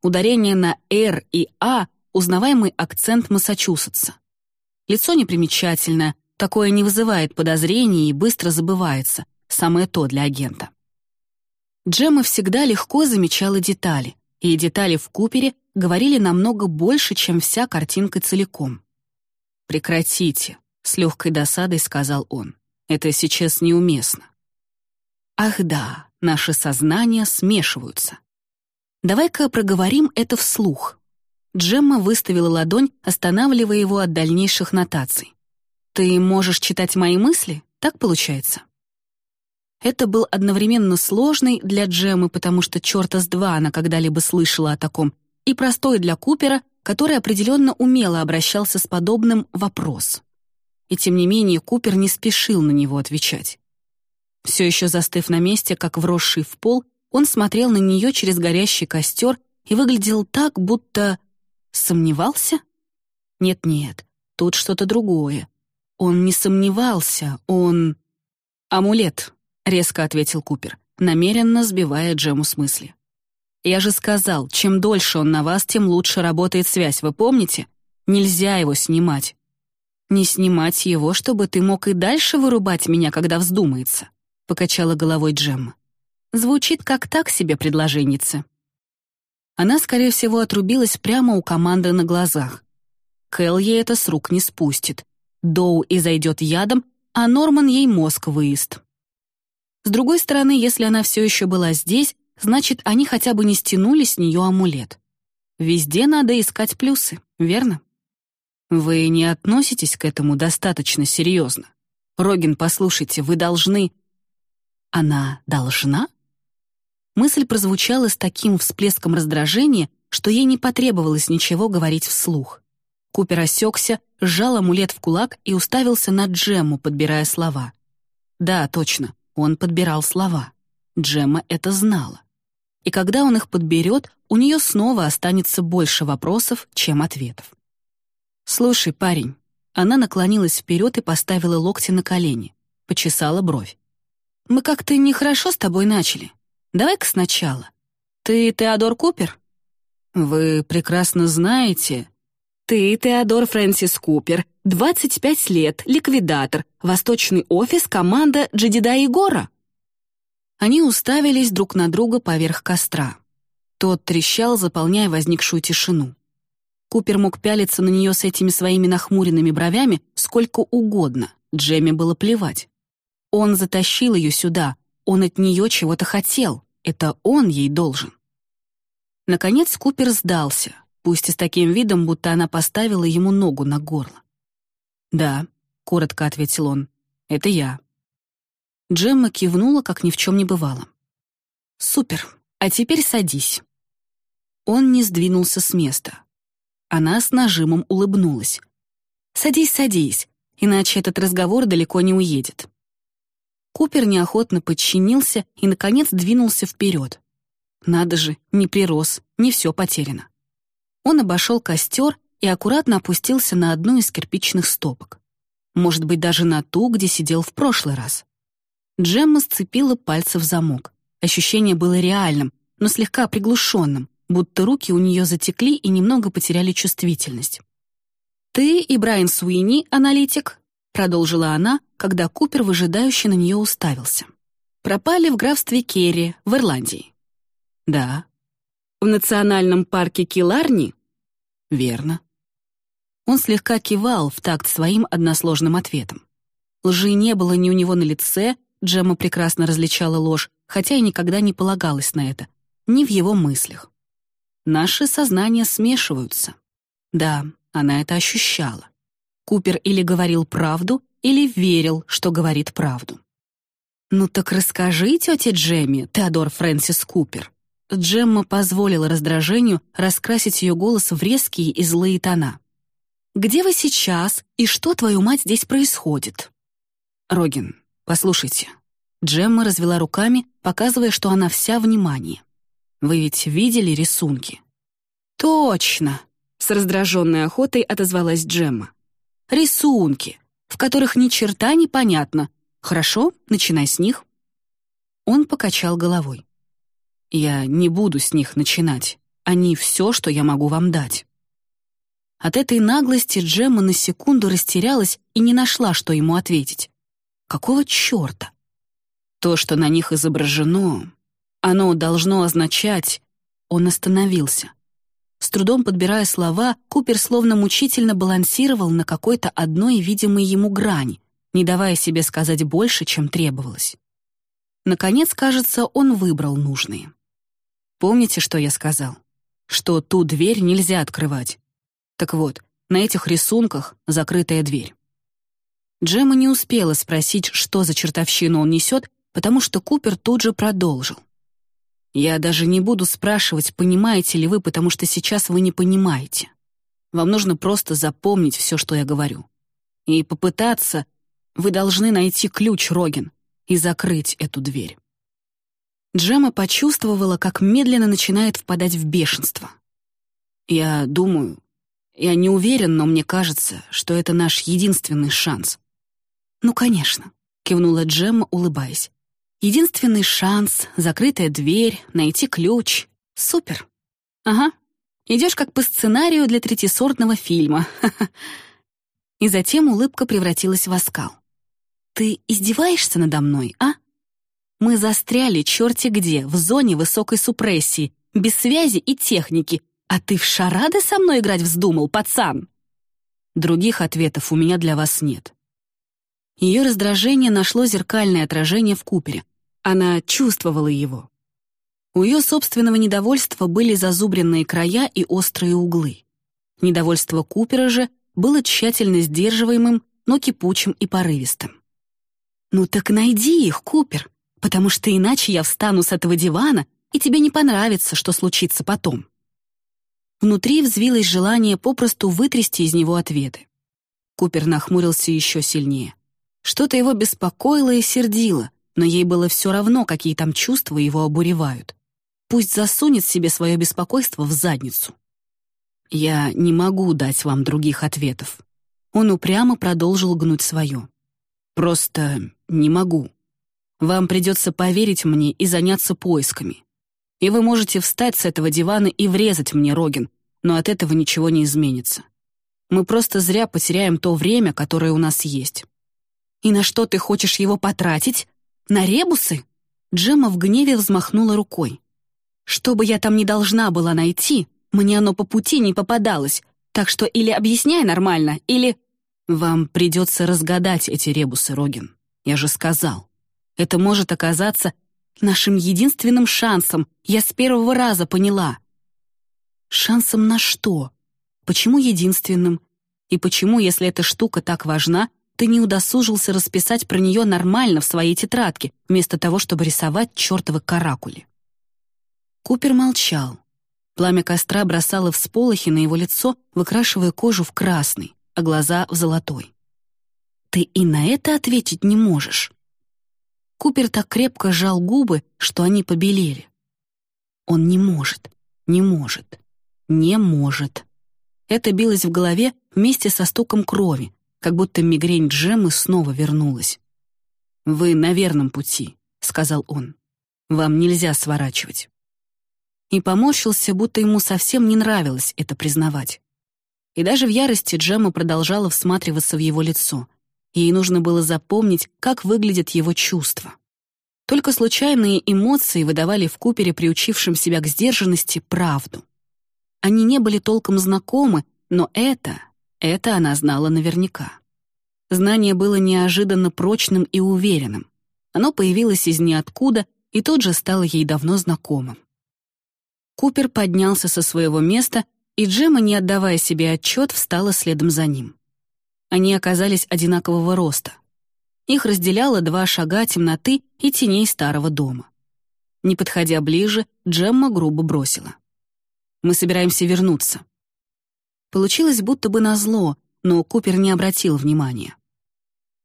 Ударение на «р» и «а» — узнаваемый акцент Массачусетса. Лицо непримечательное, такое не вызывает подозрений и быстро забывается, самое то для агента. Джемма всегда легко замечала детали, и детали в Купере говорили намного больше, чем вся картинка целиком. «Прекратите», — с легкой досадой сказал он. «Это сейчас неуместно». Ах да, наши сознания смешиваются. Давай-ка проговорим это вслух. Джемма выставила ладонь, останавливая его от дальнейших нотаций. «Ты можешь читать мои мысли? Так получается?» Это был одновременно сложный для Джеммы, потому что черта с два она когда-либо слышала о таком, и простой для Купера, который определенно умело обращался с подобным вопрос. И тем не менее Купер не спешил на него отвечать. Все еще застыв на месте, как вросший в пол, он смотрел на нее через горящий костер и выглядел так, будто... сомневался? Нет-нет, тут что-то другое. Он не сомневался, он... «Амулет», — резко ответил Купер, намеренно сбивая Джему с мысли. «Я же сказал, чем дольше он на вас, тем лучше работает связь, вы помните? Нельзя его снимать». «Не снимать его, чтобы ты мог и дальше вырубать меня, когда вздумается», — покачала головой Джемма. «Звучит как так себе предложенница». Она, скорее всего, отрубилась прямо у команды на глазах. Кэл ей это с рук не спустит. Доу и зайдет ядом, а Норман ей мозг выест. С другой стороны, если она все еще была здесь, значит, они хотя бы не стянули с нее амулет. Везде надо искать плюсы, верно? Вы не относитесь к этому достаточно серьезно. Рогин, послушайте, вы должны... Она должна? Мысль прозвучала с таким всплеском раздражения, что ей не потребовалось ничего говорить вслух. Купер осекся, сжал амулет в кулак и уставился на Джемму, подбирая слова. Да, точно, он подбирал слова. Джемма это знала. И когда он их подберет, у нее снова останется больше вопросов, чем ответов. «Слушай, парень». Она наклонилась вперед и поставила локти на колени, почесала бровь. «Мы как-то нехорошо с тобой начали. Давай-ка сначала. Ты Теодор Купер?» «Вы прекрасно знаете...» «Ты Теодор Фрэнсис Купер, 25 лет, ликвидатор, восточный офис, команда Джедида Егора». Они уставились друг на друга поверх костра. Тот трещал, заполняя возникшую тишину. Купер мог пялиться на нее с этими своими нахмуренными бровями сколько угодно, Джемме было плевать. Он затащил ее сюда, он от нее чего-то хотел, это он ей должен. Наконец Купер сдался, пусть и с таким видом, будто она поставила ему ногу на горло. «Да», — коротко ответил он, — «это я». Джемма кивнула, как ни в чем не бывало. «Супер, а теперь садись». Он не сдвинулся с места. Она с нажимом улыбнулась. «Садись, садись, иначе этот разговор далеко не уедет». Купер неохотно подчинился и, наконец, двинулся вперед. Надо же, не прирос, не все потеряно. Он обошел костер и аккуратно опустился на одну из кирпичных стопок. Может быть, даже на ту, где сидел в прошлый раз. Джемма сцепила пальцы в замок. Ощущение было реальным, но слегка приглушенным, будто руки у нее затекли и немного потеряли чувствительность. «Ты и Брайан Суини, аналитик», — продолжила она, когда Купер выжидающе на нее уставился. «Пропали в графстве Керри, в Ирландии». «Да». «В национальном парке Киларни?» «Верно». Он слегка кивал в такт своим односложным ответом. Лжи не было ни у него на лице, Джемма прекрасно различала ложь, хотя и никогда не полагалась на это, ни в его мыслях. Наши сознания смешиваются. Да, она это ощущала. Купер или говорил правду, или верил, что говорит правду. «Ну так расскажи, тете Джемми, Теодор Фрэнсис Купер». Джемма позволила раздражению раскрасить ее голос в резкие и злые тона. «Где вы сейчас и что, твою мать, здесь происходит?» «Рогин, послушайте». Джемма развела руками, показывая, что она вся внимание. Вы ведь видели рисунки?» «Точно!» — с раздраженной охотой отозвалась Джемма. «Рисунки, в которых ни черта не понятно. Хорошо, начинай с них». Он покачал головой. «Я не буду с них начинать. Они все, что я могу вам дать». От этой наглости Джемма на секунду растерялась и не нашла, что ему ответить. Какого черта? То, что на них изображено, оно должно означать... Он остановился. С трудом подбирая слова, Купер словно мучительно балансировал на какой-то одной видимой ему грани, не давая себе сказать больше, чем требовалось. Наконец, кажется, он выбрал нужные. Помните, что я сказал? Что ту дверь нельзя открывать. Так вот, на этих рисунках закрытая дверь. Джема не успела спросить, что за чертовщину он несет, потому что Купер тут же продолжил. Я даже не буду спрашивать, понимаете ли вы, потому что сейчас вы не понимаете. Вам нужно просто запомнить все, что я говорю. И попытаться... Вы должны найти ключ, Рогин, и закрыть эту дверь. Джема почувствовала, как медленно начинает впадать в бешенство. Я думаю, Я не уверен, но мне кажется, что это наш единственный шанс». «Ну, конечно», — кивнула Джемма, улыбаясь. «Единственный шанс, закрытая дверь, найти ключ. Супер. Ага. Идешь как по сценарию для третьесортного фильма. [laughs] И затем улыбка превратилась в оскал. «Ты издеваешься надо мной, а? Мы застряли черти где, в зоне высокой супрессии, без связи и техники, а ты в шарады со мной играть вздумал, пацан?» Других ответов у меня для вас нет. Ее раздражение нашло зеркальное отражение в Купере. Она чувствовала его. У ее собственного недовольства были зазубренные края и острые углы. Недовольство Купера же было тщательно сдерживаемым, но кипучим и порывистым. «Ну так найди их, Купер, потому что иначе я встану с этого дивана, и тебе не понравится, что случится потом». Внутри взвилось желание попросту вытрясти из него ответы. Купер нахмурился еще сильнее. Что-то его беспокоило и сердило, но ей было все равно, какие там чувства его обуревают. Пусть засунет себе свое беспокойство в задницу. «Я не могу дать вам других ответов». Он упрямо продолжил гнуть свое. «Просто не могу. Вам придется поверить мне и заняться поисками. И вы можете встать с этого дивана и врезать мне, Рогин, но от этого ничего не изменится. Мы просто зря потеряем то время, которое у нас есть». «И на что ты хочешь его потратить? На ребусы?» Джема в гневе взмахнула рукой. «Что бы я там не должна была найти, мне оно по пути не попадалось, так что или объясняй нормально, или... Вам придется разгадать эти ребусы, Рогин. Я же сказал. Это может оказаться нашим единственным шансом. Я с первого раза поняла. Шансом на что? Почему единственным? И почему, если эта штука так важна, ты не удосужился расписать про нее нормально в своей тетрадке, вместо того, чтобы рисовать чертовы каракули? Купер молчал. Пламя костра бросало всполохи на его лицо, выкрашивая кожу в красный, а глаза в золотой. «Ты и на это ответить не можешь». Купер так крепко сжал губы, что они побелели. Он не может, не может, не может. Это билось в голове вместе со стуком крови, как будто мигрень Джемы снова вернулась. «Вы на верном пути», — сказал он. «Вам нельзя сворачивать» и поморщился, будто ему совсем не нравилось это признавать. И даже в ярости Джема продолжала всматриваться в его лицо. Ей нужно было запомнить, как выглядят его чувства. Только случайные эмоции выдавали в Купере, приучившем себя к сдержанности, правду. Они не были толком знакомы, но это, это она знала наверняка. Знание было неожиданно прочным и уверенным. Оно появилось из ниоткуда и тут же стало ей давно знакомым. Купер поднялся со своего места, и Джема, не отдавая себе отчет, встала следом за ним. Они оказались одинакового роста. Их разделяло два шага темноты и теней старого дома. Не подходя ближе, Джемма грубо бросила. «Мы собираемся вернуться». Получилось будто бы назло, но Купер не обратил внимания.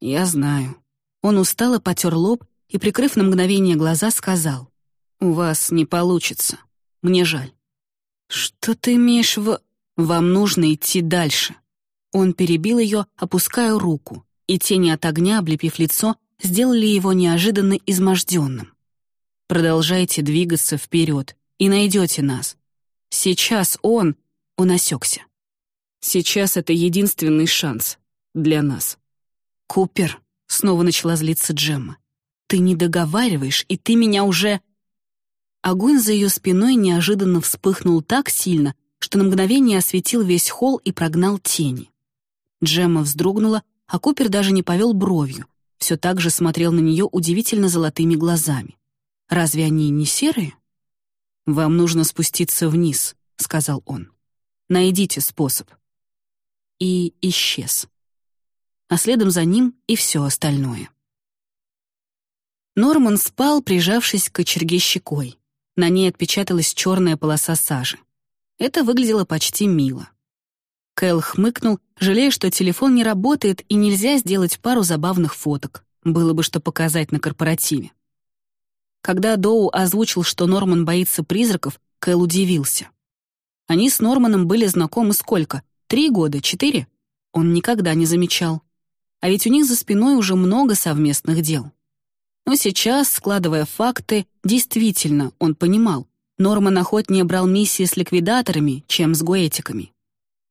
«Я знаю». Он устало потер лоб и, прикрыв на мгновение глаза, сказал, «У вас не получится». Мне жаль». «Что ты имеешь в...» «Вам нужно идти дальше». Он перебил ее, опуская руку, и тени от огня, облепив лицо, сделали его неожиданно изможденным. «Продолжайте двигаться вперед, и найдете нас. Сейчас он...» Он осекся. «Сейчас это единственный шанс для нас». «Купер», — снова начала злиться Джемма, «ты не договариваешь, и ты меня уже...» Огонь за ее спиной неожиданно вспыхнул так сильно, что на мгновение осветил весь холл и прогнал тени. Джемма вздрогнула, а Купер даже не повел бровью, все так же смотрел на нее удивительно золотыми глазами. «Разве они не серые?» «Вам нужно спуститься вниз», — сказал он. «Найдите способ». И исчез. А следом за ним и все остальное. Норман спал, прижавшись к кочерге щекой. На ней отпечаталась черная полоса сажи. Это выглядело почти мило. Кэл хмыкнул, жалея, что телефон не работает и нельзя сделать пару забавных фоток. Было бы что показать на корпоративе. Когда Доу озвучил, что Норман боится призраков, Кэл удивился. Они с Норманом были знакомы сколько? Три года, четыре? Он никогда не замечал. А ведь у них за спиной уже много совместных дел. Но сейчас, складывая факты, действительно, он понимал, Норман охотнее брал миссии с ликвидаторами, чем с гоэтиками.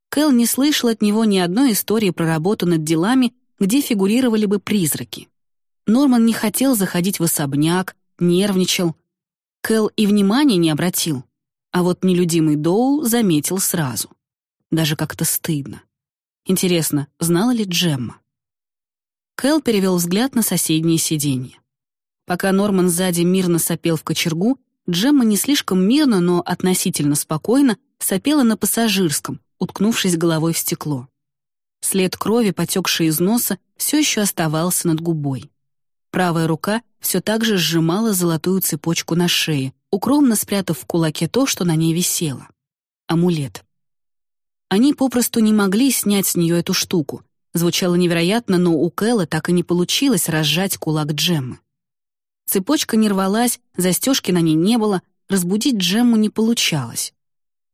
Кэл не слышал от него ни одной истории про работу над делами, где фигурировали бы призраки. Норман не хотел заходить в особняк, нервничал. Кэл и внимания не обратил. А вот нелюдимый Доу заметил сразу. Даже как-то стыдно. Интересно, знала ли Джемма? Кэл перевел взгляд на соседнее сиденье. Пока Норман сзади мирно сопел в кочергу, Джемма не слишком мирно, но относительно спокойно сопела на пассажирском, уткнувшись головой в стекло. След крови, потекший из носа, все еще оставался над губой. Правая рука все так же сжимала золотую цепочку на шее, укромно спрятав в кулаке то, что на ней висело. Амулет. Они попросту не могли снять с нее эту штуку. Звучало невероятно, но у Кэлла так и не получилось разжать кулак Джеммы. Цепочка не рвалась, застежки на ней не было, разбудить Джемму не получалось.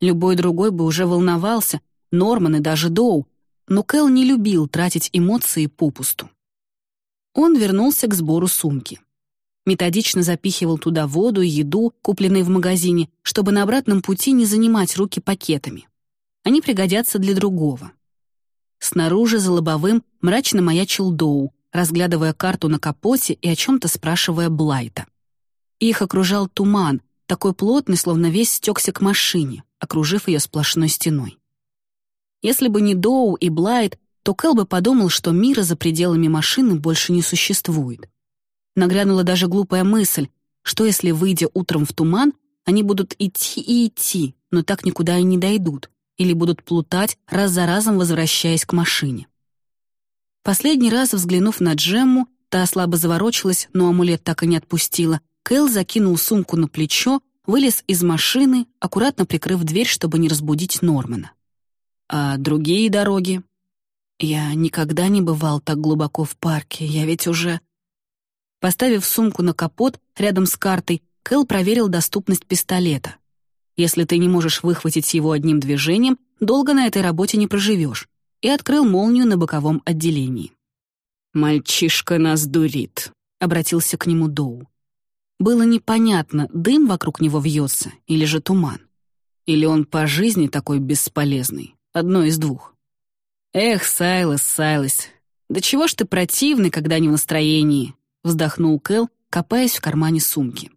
Любой другой бы уже волновался, Норман и даже Доу, но Кэл не любил тратить эмоции попусту. Он вернулся к сбору сумки. Методично запихивал туда воду и еду, купленные в магазине, чтобы на обратном пути не занимать руки пакетами. Они пригодятся для другого. Снаружи за лобовым мрачно маячил Доу, разглядывая карту на капоте и о чем-то спрашивая Блайта. Их окружал туман, такой плотный, словно весь стекся к машине, окружив ее сплошной стеной. Если бы не Доу и Блайт, то Кэл бы подумал, что мира за пределами машины больше не существует. Нагрянула даже глупая мысль, что если, выйдя утром в туман, они будут идти и идти, но так никуда и не дойдут, или будут плутать, раз за разом возвращаясь к машине. Последний раз, взглянув на Джемму, та слабо заворочилась, но амулет так и не отпустила, Кэл закинул сумку на плечо, вылез из машины, аккуратно прикрыв дверь, чтобы не разбудить Нормана. А другие дороги? Я никогда не бывал так глубоко в парке, я ведь уже... Поставив сумку на капот рядом с картой, Кэл проверил доступность пистолета. Если ты не можешь выхватить его одним движением, долго на этой работе не проживешь, и открыл молнию на боковом отделении. «Мальчишка нас дурит», — обратился к нему Доу. Было непонятно, дым вокруг него вьется или же туман. Или он по жизни такой бесполезный, одно из двух. «Эх, Сайлос, Сайлос, да чего ж ты противный, когда не в настроении?» вздохнул Кэл, копаясь в кармане сумки.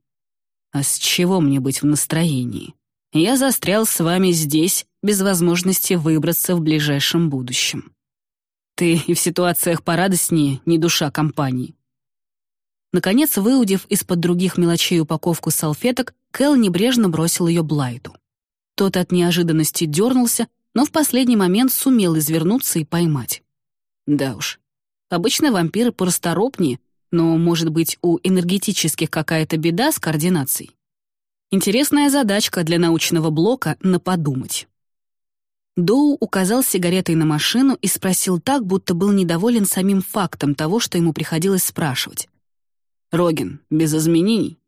«А с чего мне быть в настроении? Я застрял с вами здесь, без возможности выбраться в ближайшем будущем. Ты и в ситуациях порадостнее не душа компании. Наконец, выудив из-под других мелочей упаковку салфеток, Кэл небрежно бросил ее Блайту. Тот от неожиданности дернулся, но в последний момент сумел извернуться и поймать. Да уж, обычно вампиры порасторопнее, но, может быть, у энергетических какая-то беда с координацией? Интересная задачка для научного блока на подумать. Доу указал сигаретой на машину и спросил так, будто был недоволен самим фактом того, что ему приходилось спрашивать. Рогин, без изменений.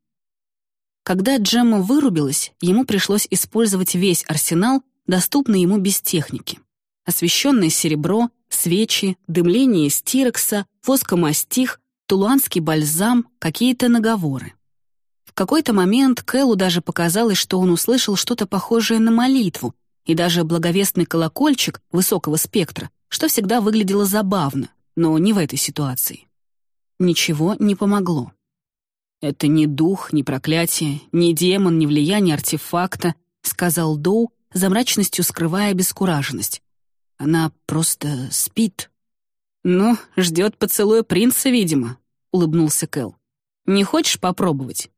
Когда Джемма вырубилась, ему пришлось использовать весь арсенал, доступный ему без техники. Освещенное серебро, свечи, дымление стирекса, воскомастих, тулуанский бальзам, какие-то наговоры. В какой-то момент Кэллу даже показалось, что он услышал что-то похожее на молитву, и даже благовестный колокольчик высокого спектра, что всегда выглядело забавно, но не в этой ситуации. Ничего не помогло. «Это не дух, не проклятие, не демон, не влияние артефакта», сказал Доу, за мрачностью скрывая бескураженность. «Она просто спит». «Ну, ждет поцелуя принца, видимо», — улыбнулся Кэл. «Не хочешь попробовать?»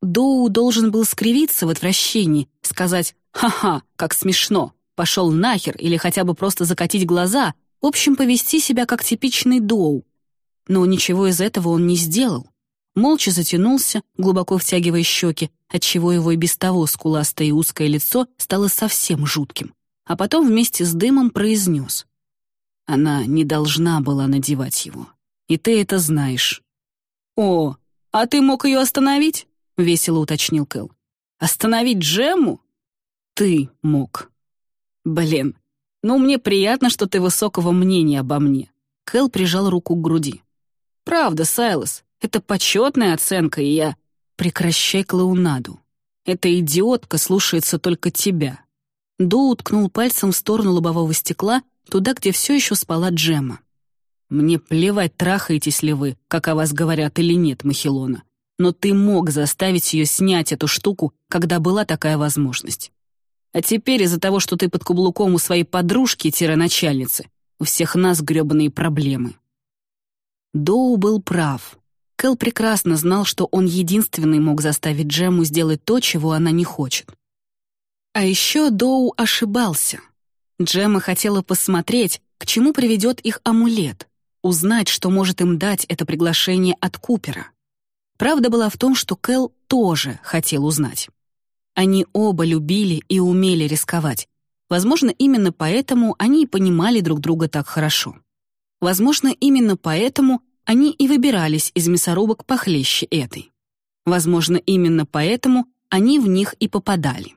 Доу должен был скривиться в отвращении, сказать «Ха-ха, как смешно, пошел нахер» или хотя бы просто закатить глаза, в общем, повести себя как типичный Доу, но ничего из этого он не сделал. Молча затянулся, глубоко втягивая щеки, отчего его и без того скуластое и узкое лицо стало совсем жутким. А потом вместе с дымом произнес. Она не должна была надевать его. И ты это знаешь. «О, а ты мог ее остановить?» — весело уточнил Кэл. «Остановить Джемму?» «Ты мог». «Блин, «Ну, мне приятно, что ты высокого мнения обо мне». Кэл прижал руку к груди. «Правда, Сайлос, это почетная оценка, и я...» «Прекращай клоунаду. Эта идиотка слушается только тебя». Доу уткнул пальцем в сторону лобового стекла, туда, где все еще спала Джема. «Мне плевать, трахаетесь ли вы, как о вас говорят или нет, Махилона. Но ты мог заставить ее снять эту штуку, когда была такая возможность. А теперь из-за того, что ты под каблуком у своей подружки-начальницы, у всех нас грёбаные проблемы». Доу был прав. Кэл прекрасно знал, что он единственный мог заставить Джему сделать то, чего она не хочет. А еще Доу ошибался. Джема хотела посмотреть, к чему приведет их амулет, узнать, что может им дать это приглашение от Купера. Правда была в том, что Кэл тоже хотел узнать. Они оба любили и умели рисковать. Возможно, именно поэтому они и понимали друг друга так хорошо. Возможно, именно поэтому они и выбирались из мясорубок похлеще этой. Возможно, именно поэтому они в них и попадали.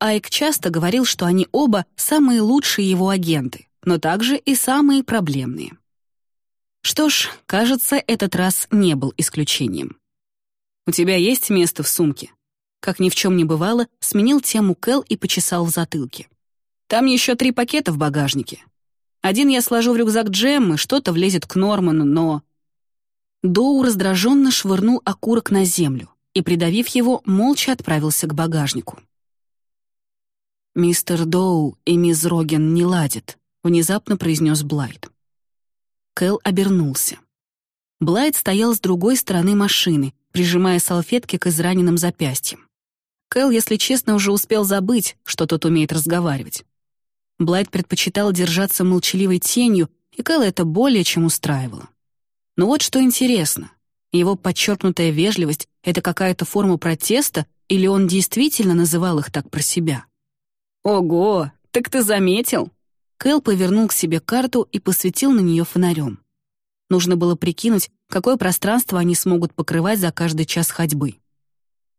Айк часто говорил, что они оба самые лучшие его агенты, но также и самые проблемные. Что ж, кажется, этот раз не был исключением. «У тебя есть место в сумке?» Как ни в чем не бывало, сменил тему Кэл и почесал в затылке. «Там еще три пакета в багажнике. Один я сложу в рюкзак Джеммы, что-то влезет к Норману, но...» Доу раздраженно швырнул окурок на землю и, придавив его, молча отправился к багажнику. «Мистер Доу и мисс Роген не ладят», — внезапно произнес Блайт. Кэл обернулся. Блайт стоял с другой стороны машины, прижимая салфетки к израненным запястьям. Кэл, если честно, уже успел забыть, что тот умеет разговаривать. Блайт предпочитал держаться молчаливой тенью, и Кэл это более чем устраивало. Но вот что интересно. Его подчеркнутая вежливость — это какая-то форма протеста, или он действительно называл их так про себя? «Ого, так ты заметил?» Кэл повернул к себе карту и посветил на нее фонарем. Нужно было прикинуть, какое пространство они смогут покрывать за каждый час ходьбы.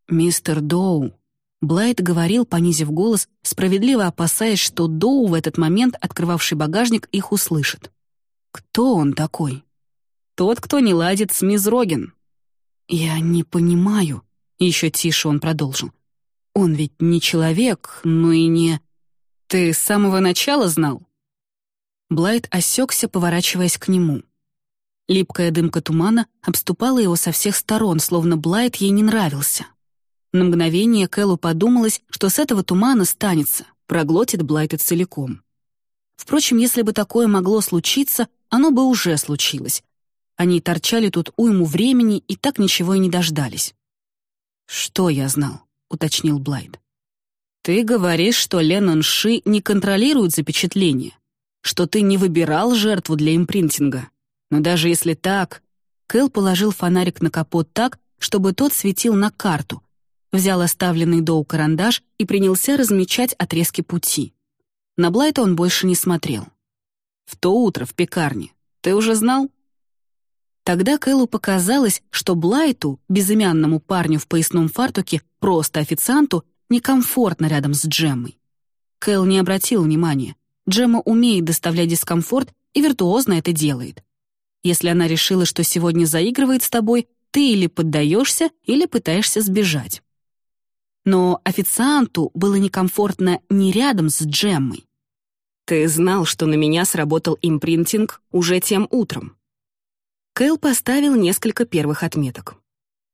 «Мистер Доу», — Блайт говорил, понизив голос, справедливо опасаясь, что Доу в этот момент, открывавший багажник, их услышит. «Кто он такой?» «Тот, кто не ладит с мисс Роген». «Я не понимаю», — еще тише он продолжил. «Он ведь не человек, но и не...» «Ты с самого начала знал?» Блайт осекся, поворачиваясь к нему. Липкая дымка тумана обступала его со всех сторон, словно Блайт ей не нравился. На мгновение Кэллу подумалось, что с этого тумана станется, проглотит Блайта целиком. Впрочем, если бы такое могло случиться, оно бы уже случилось. Они торчали тут уйму времени и так ничего и не дождались. «Что я знал?» — уточнил Блайт. «Ты говоришь, что Леннон Ши не контролирует запечатление, что ты не выбирал жертву для импринтинга. Но даже если так... Кэл положил фонарик на капот так, чтобы тот светил на карту, взял оставленный Доу карандаш и принялся размечать отрезки пути. На Блайта он больше не смотрел. «В то утро в пекарне. Ты уже знал?» Тогда Кэлу показалось, что Блайту, безымянному парню в поясном фартуке, просто официанту, некомфортно рядом с Джеммой. Кэл не обратил внимания. Джемма умеет доставлять дискомфорт и виртуозно это делает. Если она решила, что сегодня заигрывает с тобой, ты или поддаешься, или пытаешься сбежать. Но официанту было некомфортно не рядом с Джеммой. Ты знал, что на меня сработал импринтинг уже тем утром. Кэл поставил несколько первых отметок.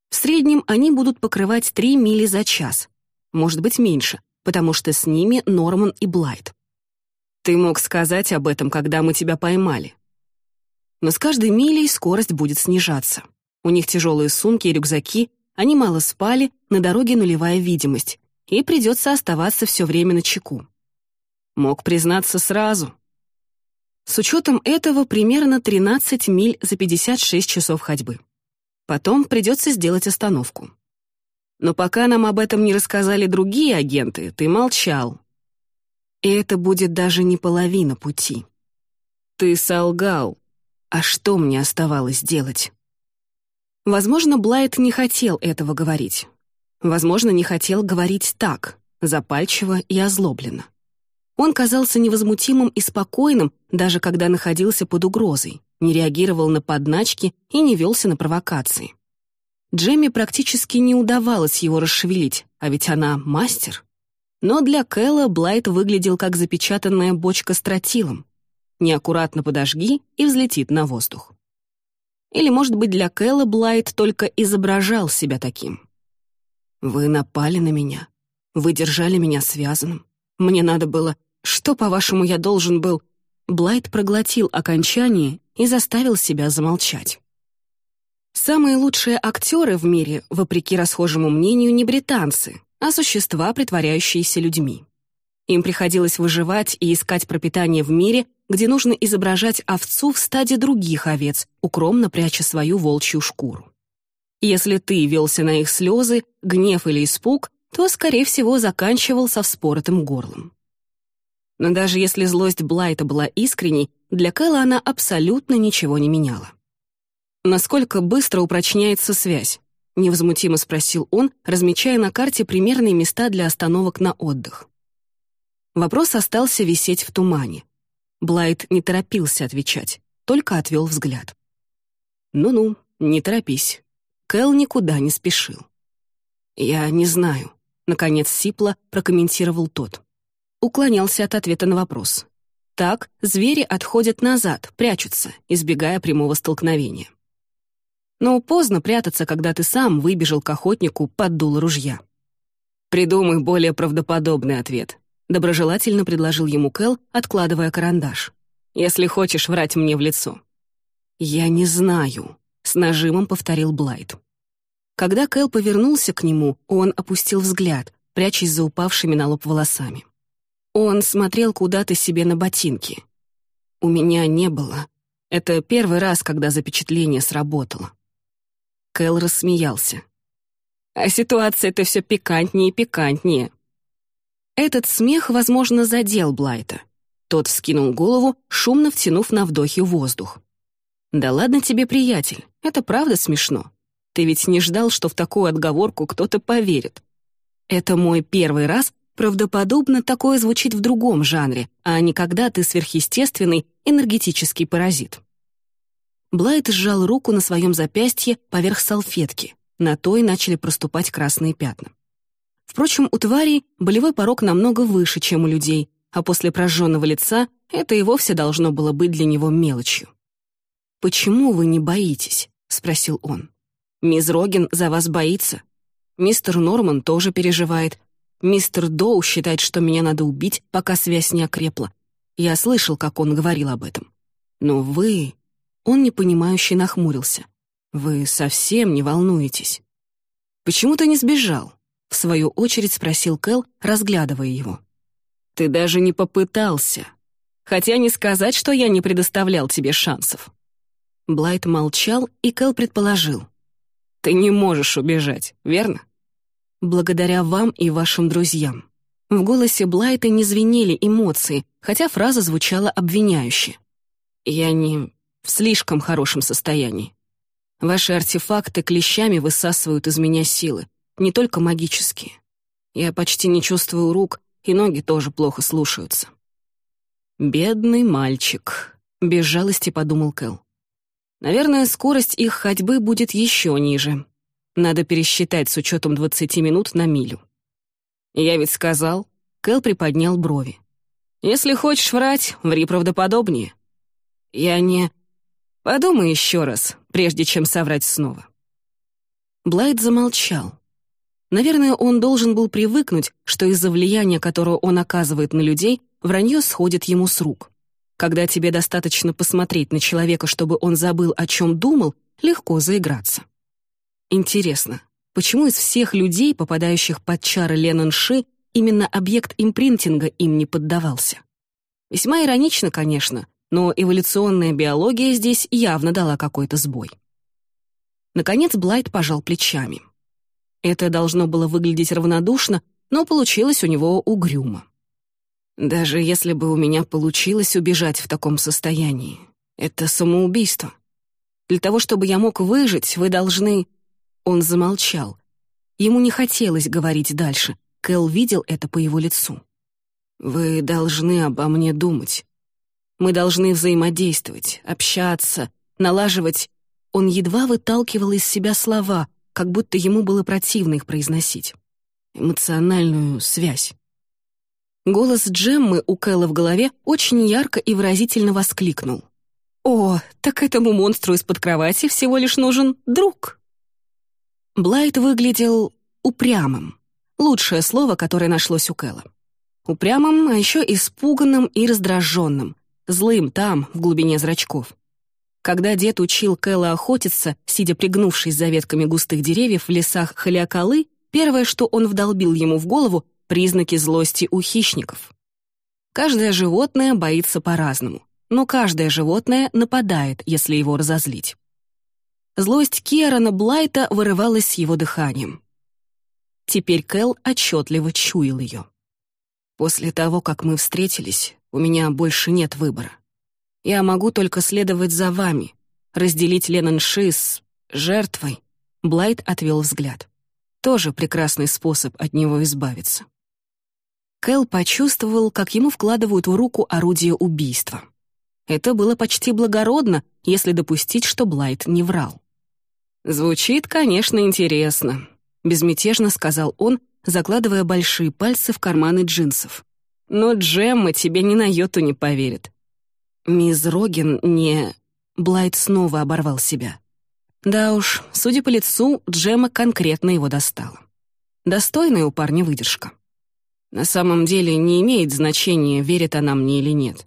В среднем они будут покрывать 3 мили за час, может быть меньше, потому что с ними Норман и Блайт. Ты мог сказать об этом, когда мы тебя поймали. Но с каждой милей скорость будет снижаться. У них тяжелые сумки и рюкзаки, они мало спали, на дороге нулевая видимость, и придется оставаться все время на чеку. Мог признаться сразу. С учетом этого примерно 13 миль за 56 часов ходьбы. Потом придется сделать остановку. Но пока нам об этом не рассказали другие агенты, ты молчал, и это будет даже не половина пути. Ты солгал. А что мне оставалось делать? Возможно, Блайт не хотел этого говорить. Возможно, не хотел говорить так, запальчиво и озлобленно. Он казался невозмутимым и спокойным, даже когда находился под угрозой, не реагировал на подначки и не велся на провокации. Джемми практически не удавалось его расшевелить, а ведь она мастер. Но для Кэлла Блайт выглядел как запечатанная бочка с тротилом. Неаккуратно подожги и взлетит на воздух. Или, может быть, для Кэлла Блайт только изображал себя таким. «Вы напали на меня. Вы держали меня связанным. Мне надо было... Что, по-вашему, я должен был...» Блайт проглотил окончание и заставил себя замолчать. Самые лучшие актеры в мире, вопреки расхожему мнению, не британцы, а существа, притворяющиеся людьми. Им приходилось выживать и искать пропитание в мире, где нужно изображать овцу в стаде других овец, укромно пряча свою волчью шкуру. Если ты велся на их слезы, гнев или испуг, то, скорее всего, заканчивал со вспоротым горлом. Но даже если злость Блайта была искренней, для Кэлла она абсолютно ничего не меняла. Насколько быстро упрочняется связь? — невозмутимо спросил он, размечая на карте примерные места для остановок на отдых. Вопрос остался висеть в тумане. Блайт не торопился отвечать, только отвел взгляд. «Ну-ну, не торопись». Кэл никуда не спешил. «Я не знаю», — наконец сипло прокомментировал тот. Уклонялся от ответа на вопрос. Так звери отходят назад, прячутся, избегая прямого столкновения. Но поздно прятаться, когда ты сам выбежал к охотнику под дуло ружья. «Придумай более правдоподобный ответ», — доброжелательно предложил ему Кэл, откладывая карандаш. «Если хочешь врать мне в лицо». «Я не знаю», — с нажимом повторил Блайт. Когда Кэл повернулся к нему, он опустил взгляд, прячась за упавшими на лоб волосами. Он смотрел куда-то себе на ботинки. «У меня не было. Это первый раз, когда запечатление сработало. Кэл рассмеялся. А ситуация-то все пикантнее и пикантнее. Этот смех, возможно, задел Блайта. Тот вскинул голову, шумно втянув на вдохе воздух. «Да ладно тебе, приятель, это правда смешно. Ты ведь не ждал, что в такую отговорку кто-то поверит. Это мой первый раз, правдоподобно такое звучит в другом жанре, а не когда ты сверхъестественный энергетический паразит. Блайт сжал руку на своем запястье поверх салфетки. На той начали проступать красные пятна. Впрочем, у тварей болевой порог намного выше, чем у людей, а после прожженного лица это и вовсе должно было быть для него мелочью. «Почему вы не боитесь?» — спросил он. «Мисс Роген за вас боится. Мистер Норман тоже переживает. Мистер Доу считает, что меня надо убить, пока связь не окрепла. Я слышал, как он говорил об этом. Но вы... Он непонимающе нахмурился. «Вы совсем не волнуетесь?» «Почему ты не сбежал?» — в свою очередь спросил Кэл, разглядывая его. «Ты даже не попытался. Хотя не сказать, что я не предоставлял тебе шансов». Блайт молчал, и Кэл предположил. «Ты не можешь убежать, верно?» «Благодаря вам и вашим друзьям». В голосе Блайта не звенели эмоции, хотя фраза звучала обвиняюще. «Я не в слишком хорошем состоянии. Ваши артефакты клещами высасывают из меня силы, не только магические. Я почти не чувствую рук, и ноги тоже плохо слушаются. «Бедный мальчик», — без жалости подумал Кэл. «Наверное, скорость их ходьбы будет еще ниже. Надо пересчитать с учетом 20 минут на милю». «Я ведь сказал», — Кэл приподнял брови. «Если хочешь врать, ври правдоподобнее». «Я не...» Подумай еще раз, прежде чем соврать снова». Блайт замолчал. Наверное, он должен был привыкнуть, что из-за влияния, которое он оказывает на людей, вранье сходит ему с рук. Когда тебе достаточно посмотреть на человека, чтобы он забыл, о чем думал, легко заиграться. Интересно, почему из всех людей, попадающих под чары Леннон Ши, именно объект импринтинга им не поддавался? Весьма иронично, конечно, но эволюционная биология здесь явно дала какой-то сбой. Наконец Блайт пожал плечами. Это должно было выглядеть равнодушно, но получилось у него угрюмо. Даже если бы у меня получилось убежать в таком состоянии, это самоубийство. Для того, чтобы я мог выжить, вы должны...» Он замолчал. Ему не хотелось говорить дальше. Кэл видел это по его лицу. «Вы должны обо мне думать. Мы должны взаимодействовать, общаться, налаживать...» Он едва выталкивал из себя слова, как будто ему было противно их произносить. Эмоциональную связь. Голос Джеммы у Кэлла в голове очень ярко и выразительно воскликнул. «О, так этому монстру из-под кровати всего лишь нужен друг!» Блайт выглядел упрямым. Лучшее слово, которое нашлось у Кэлла. Упрямым, а еще испуганным и раздраженным, злым там, в глубине зрачков. Когда дед учил Кэлла охотиться, сидя пригнувшись за ветками густых деревьев в лесах Халиакалы, первое, что он вдолбил ему в голову, — признаки злости у хищников. Каждое животное боится по-разному но каждое животное нападает, если его разозлить. Злость Киарона Блайта вырывалась с его дыханием. Теперь Кэл отчетливо чуял ее. «После того, как мы встретились, у меня больше нет выбора. Я могу только следовать за вами, разделить Леннон-Ши с жертвой». Блайт отвел взгляд. Тоже прекрасный способ от него избавиться. Кэл почувствовал, как ему вкладывают в руку орудие убийства. Это было почти благородно, если допустить, что Блайт не врал. «Звучит, конечно, интересно», — безмятежно сказал он, закладывая большие пальцы в карманы джинсов. «Но Джемма тебе ни на йоту не поверит». «Мисс Роген не...» Блайт снова оборвал себя. Да уж, судя по лицу, Джемма конкретно его достала. Достойная у парня выдержка. На самом деле не имеет значения, верит она мне или нет.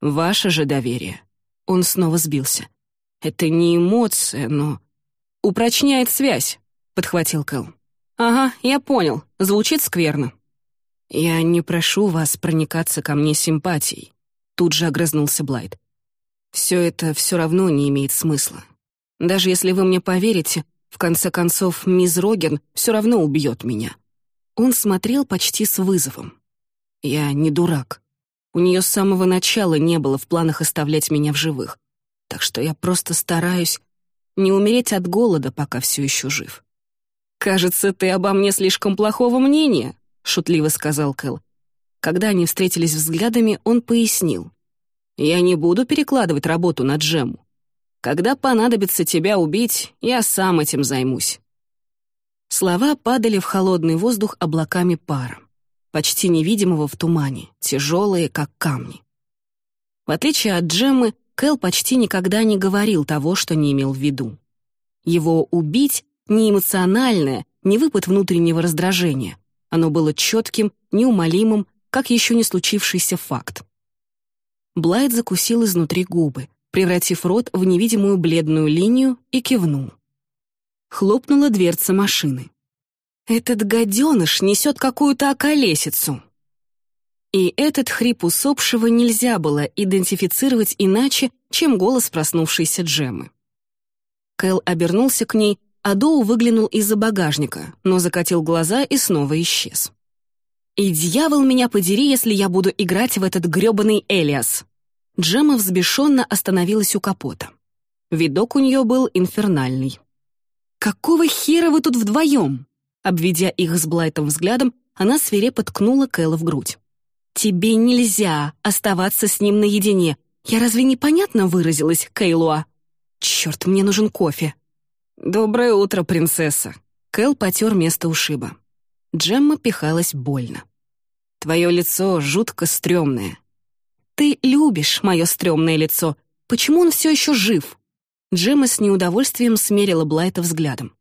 Ваше же доверие. Он снова сбился. Это не эмоция, но... Упрочняет связь, подхватил Кэл. Ага, я понял. Звучит скверно. Я не прошу вас проникаться ко мне симпатией. Тут же огрызнулся Блайт. Все это все равно не имеет смысла. Даже если вы мне поверите, в конце концов, мисс Роген все равно убьет меня. Он смотрел почти с вызовом. Я не дурак. У нее с самого начала не было в планах оставлять меня в живых. Так что я просто стараюсь не умереть от голода, пока все еще жив. «Кажется, ты обо мне слишком плохого мнения», — шутливо сказал Кэл. Когда они встретились взглядами, он пояснил. «Я не буду перекладывать работу на Джему. Когда понадобится тебя убить, я сам этим займусь». Слова падали в холодный воздух облаками пара почти невидимого в тумане, тяжелые, как камни. В отличие от Джеммы, Кэл почти никогда не говорил того, что не имел в виду. Его убить — не эмоциональное, не выпад внутреннего раздражения. Оно было четким, неумолимым, как еще не случившийся факт. Блайт закусил изнутри губы, превратив рот в невидимую бледную линию и кивнул. Хлопнула дверца машины. Этот гаденыш несет какую-то околесицу. И этот хрип усопшего нельзя было идентифицировать иначе, чем голос проснувшейся Джеммы. Кэл обернулся к ней, а Доу выглянул из-за багажника, но закатил глаза и снова исчез. «И дьявол меня подери, если я буду играть в этот грёбаный Элиас!» Джемма взбешенно остановилась у капота. Видок у нее был инфернальный. «Какого хера вы тут вдвоем?» Обведя их с Блайтом взглядом, она свирепо ткнула Кэлла в грудь. «Тебе нельзя оставаться с ним наедине. Я разве непонятно выразилась, Кейлуа? Черт, мне нужен кофе». «Доброе утро, принцесса». Кэл потер место ушиба. Джемма пихалась больно. «Твое лицо жутко стрёмное». «Ты любишь мое стрёмное лицо. Почему он все еще жив?» Джемма с неудовольствием смерила Блайта взглядом.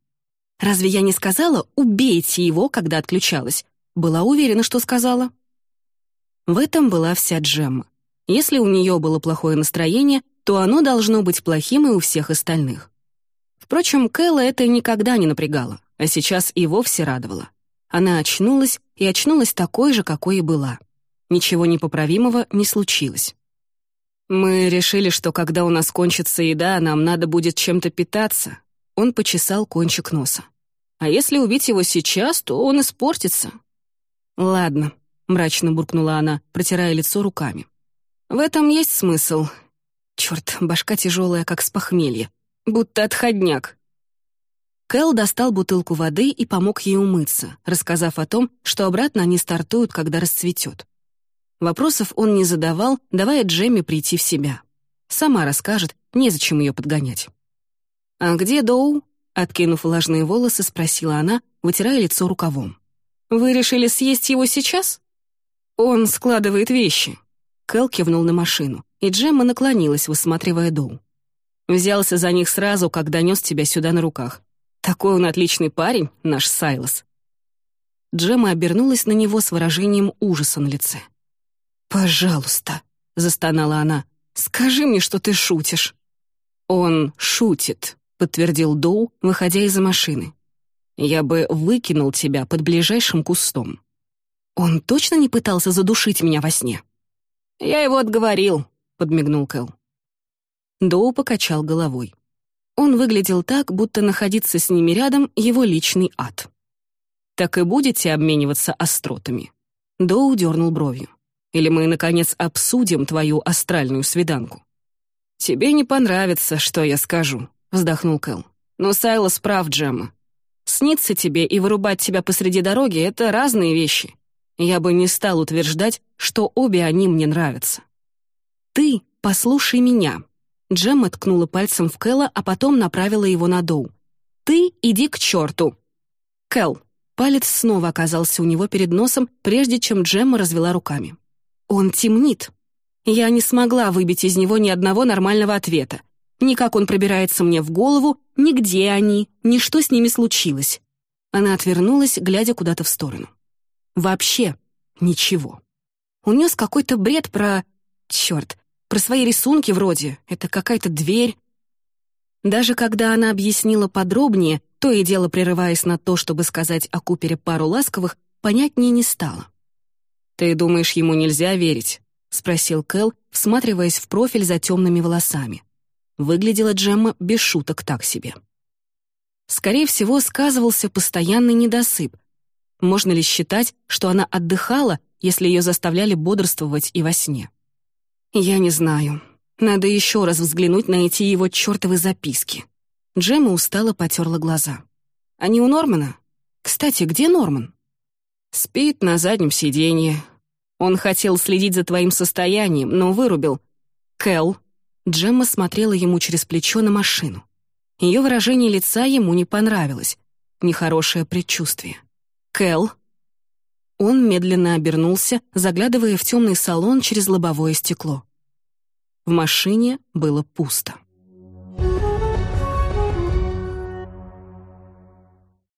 Разве я не сказала «убейте его», когда отключалась? Была уверена, что сказала. В этом была вся Джемма. Если у нее было плохое настроение, то оно должно быть плохим и у всех остальных. Впрочем, Кэлла это никогда не напрягало, а сейчас и вовсе радовало. Она очнулась, и очнулась такой же, какой и была. Ничего непоправимого не случилось. «Мы решили, что когда у нас кончится еда, нам надо будет чем-то питаться», он почесал кончик носа. «А если убить его сейчас, то он испортится». «Ладно», — мрачно буркнула она, протирая лицо руками. «В этом есть смысл. Черт, башка тяжелая, как с похмелья. Будто отходняк». Кэл достал бутылку воды и помог ей умыться, рассказав о том, что обратно они стартуют, когда расцветет. Вопросов он не задавал, давая Джемми прийти в себя. Сама расскажет, незачем ее подгонять. «А где Доу?» — откинув влажные волосы, спросила она, вытирая лицо рукавом. «Вы решили съесть его сейчас?» «Он складывает вещи». Кэл кивнул на машину, и Джемма наклонилась, высматривая Доу. «Взялся за них сразу, когда нес тебя сюда на руках. Такой он отличный парень, наш Сайлос». Джемма обернулась на него с выражением ужаса на лице. «Пожалуйста», — застонала она, — «скажи мне, что ты шутишь». «Он шутит», — подтвердил Доу, выходя из машины. «Я бы выкинул тебя под ближайшим кустом». «Он точно не пытался задушить меня во сне?» «Я его отговорил», — подмигнул Кэл. Доу покачал головой. Он выглядел так, будто находиться с ними рядом — его личный ад. «Так и будете обмениваться остротами?» Доу дернул бровью. «Или мы, наконец, обсудим твою астральную свиданку?» «Тебе не понравится, что я скажу», — вздохнул Кэл. «Но Сайлос прав, Джемма. Сниться тебе и вырубать тебя посреди дороги — это разные вещи. Я бы не стал утверждать, что обе они мне нравятся». «Ты послушай меня», Джемма ткнула пальцем в Кэла, а потом направила его на Доу. «Ты иди к черту!» «Кэл!» Палец снова оказался у него перед носом, прежде чем Джемма развела руками. «Он темнит!» Я не смогла выбить из него ни одного нормального ответа. Ни как он пробирается мне в голову, ни где они, ни что с ними случилось. Она отвернулась, глядя куда-то в сторону. Вообще ничего. Унес какой-то бред про... Черт, про свои рисунки вроде. Это какая-то дверь. Даже когда она объяснила подробнее, то и дело прерываясь на то, чтобы сказать о Купере пару ласковых, понятнее не стало. «Ты думаешь, ему нельзя верить?» — спросил Кэл, всматриваясь в профиль за темными волосами. Выглядела Джемма без шуток так себе. Скорее всего, сказывался постоянный недосып. Можно ли считать, что она отдыхала, если ее заставляли бодрствовать и во сне? «Я не знаю. Надо еще раз взглянуть на эти его чертовы записки». Джемма устало потерла глаза. «Они у Нормана? Кстати, где Норман?» «Спит на заднем сиденье. Он хотел следить за твоим состоянием, но вырубил. Кэл». Джемма смотрела ему через плечо на машину. Ее выражение лица ему не понравилось. Нехорошее предчувствие. «Кэл», он медленно обернулся, заглядывая в темный салон через лобовое стекло. В машине было пусто.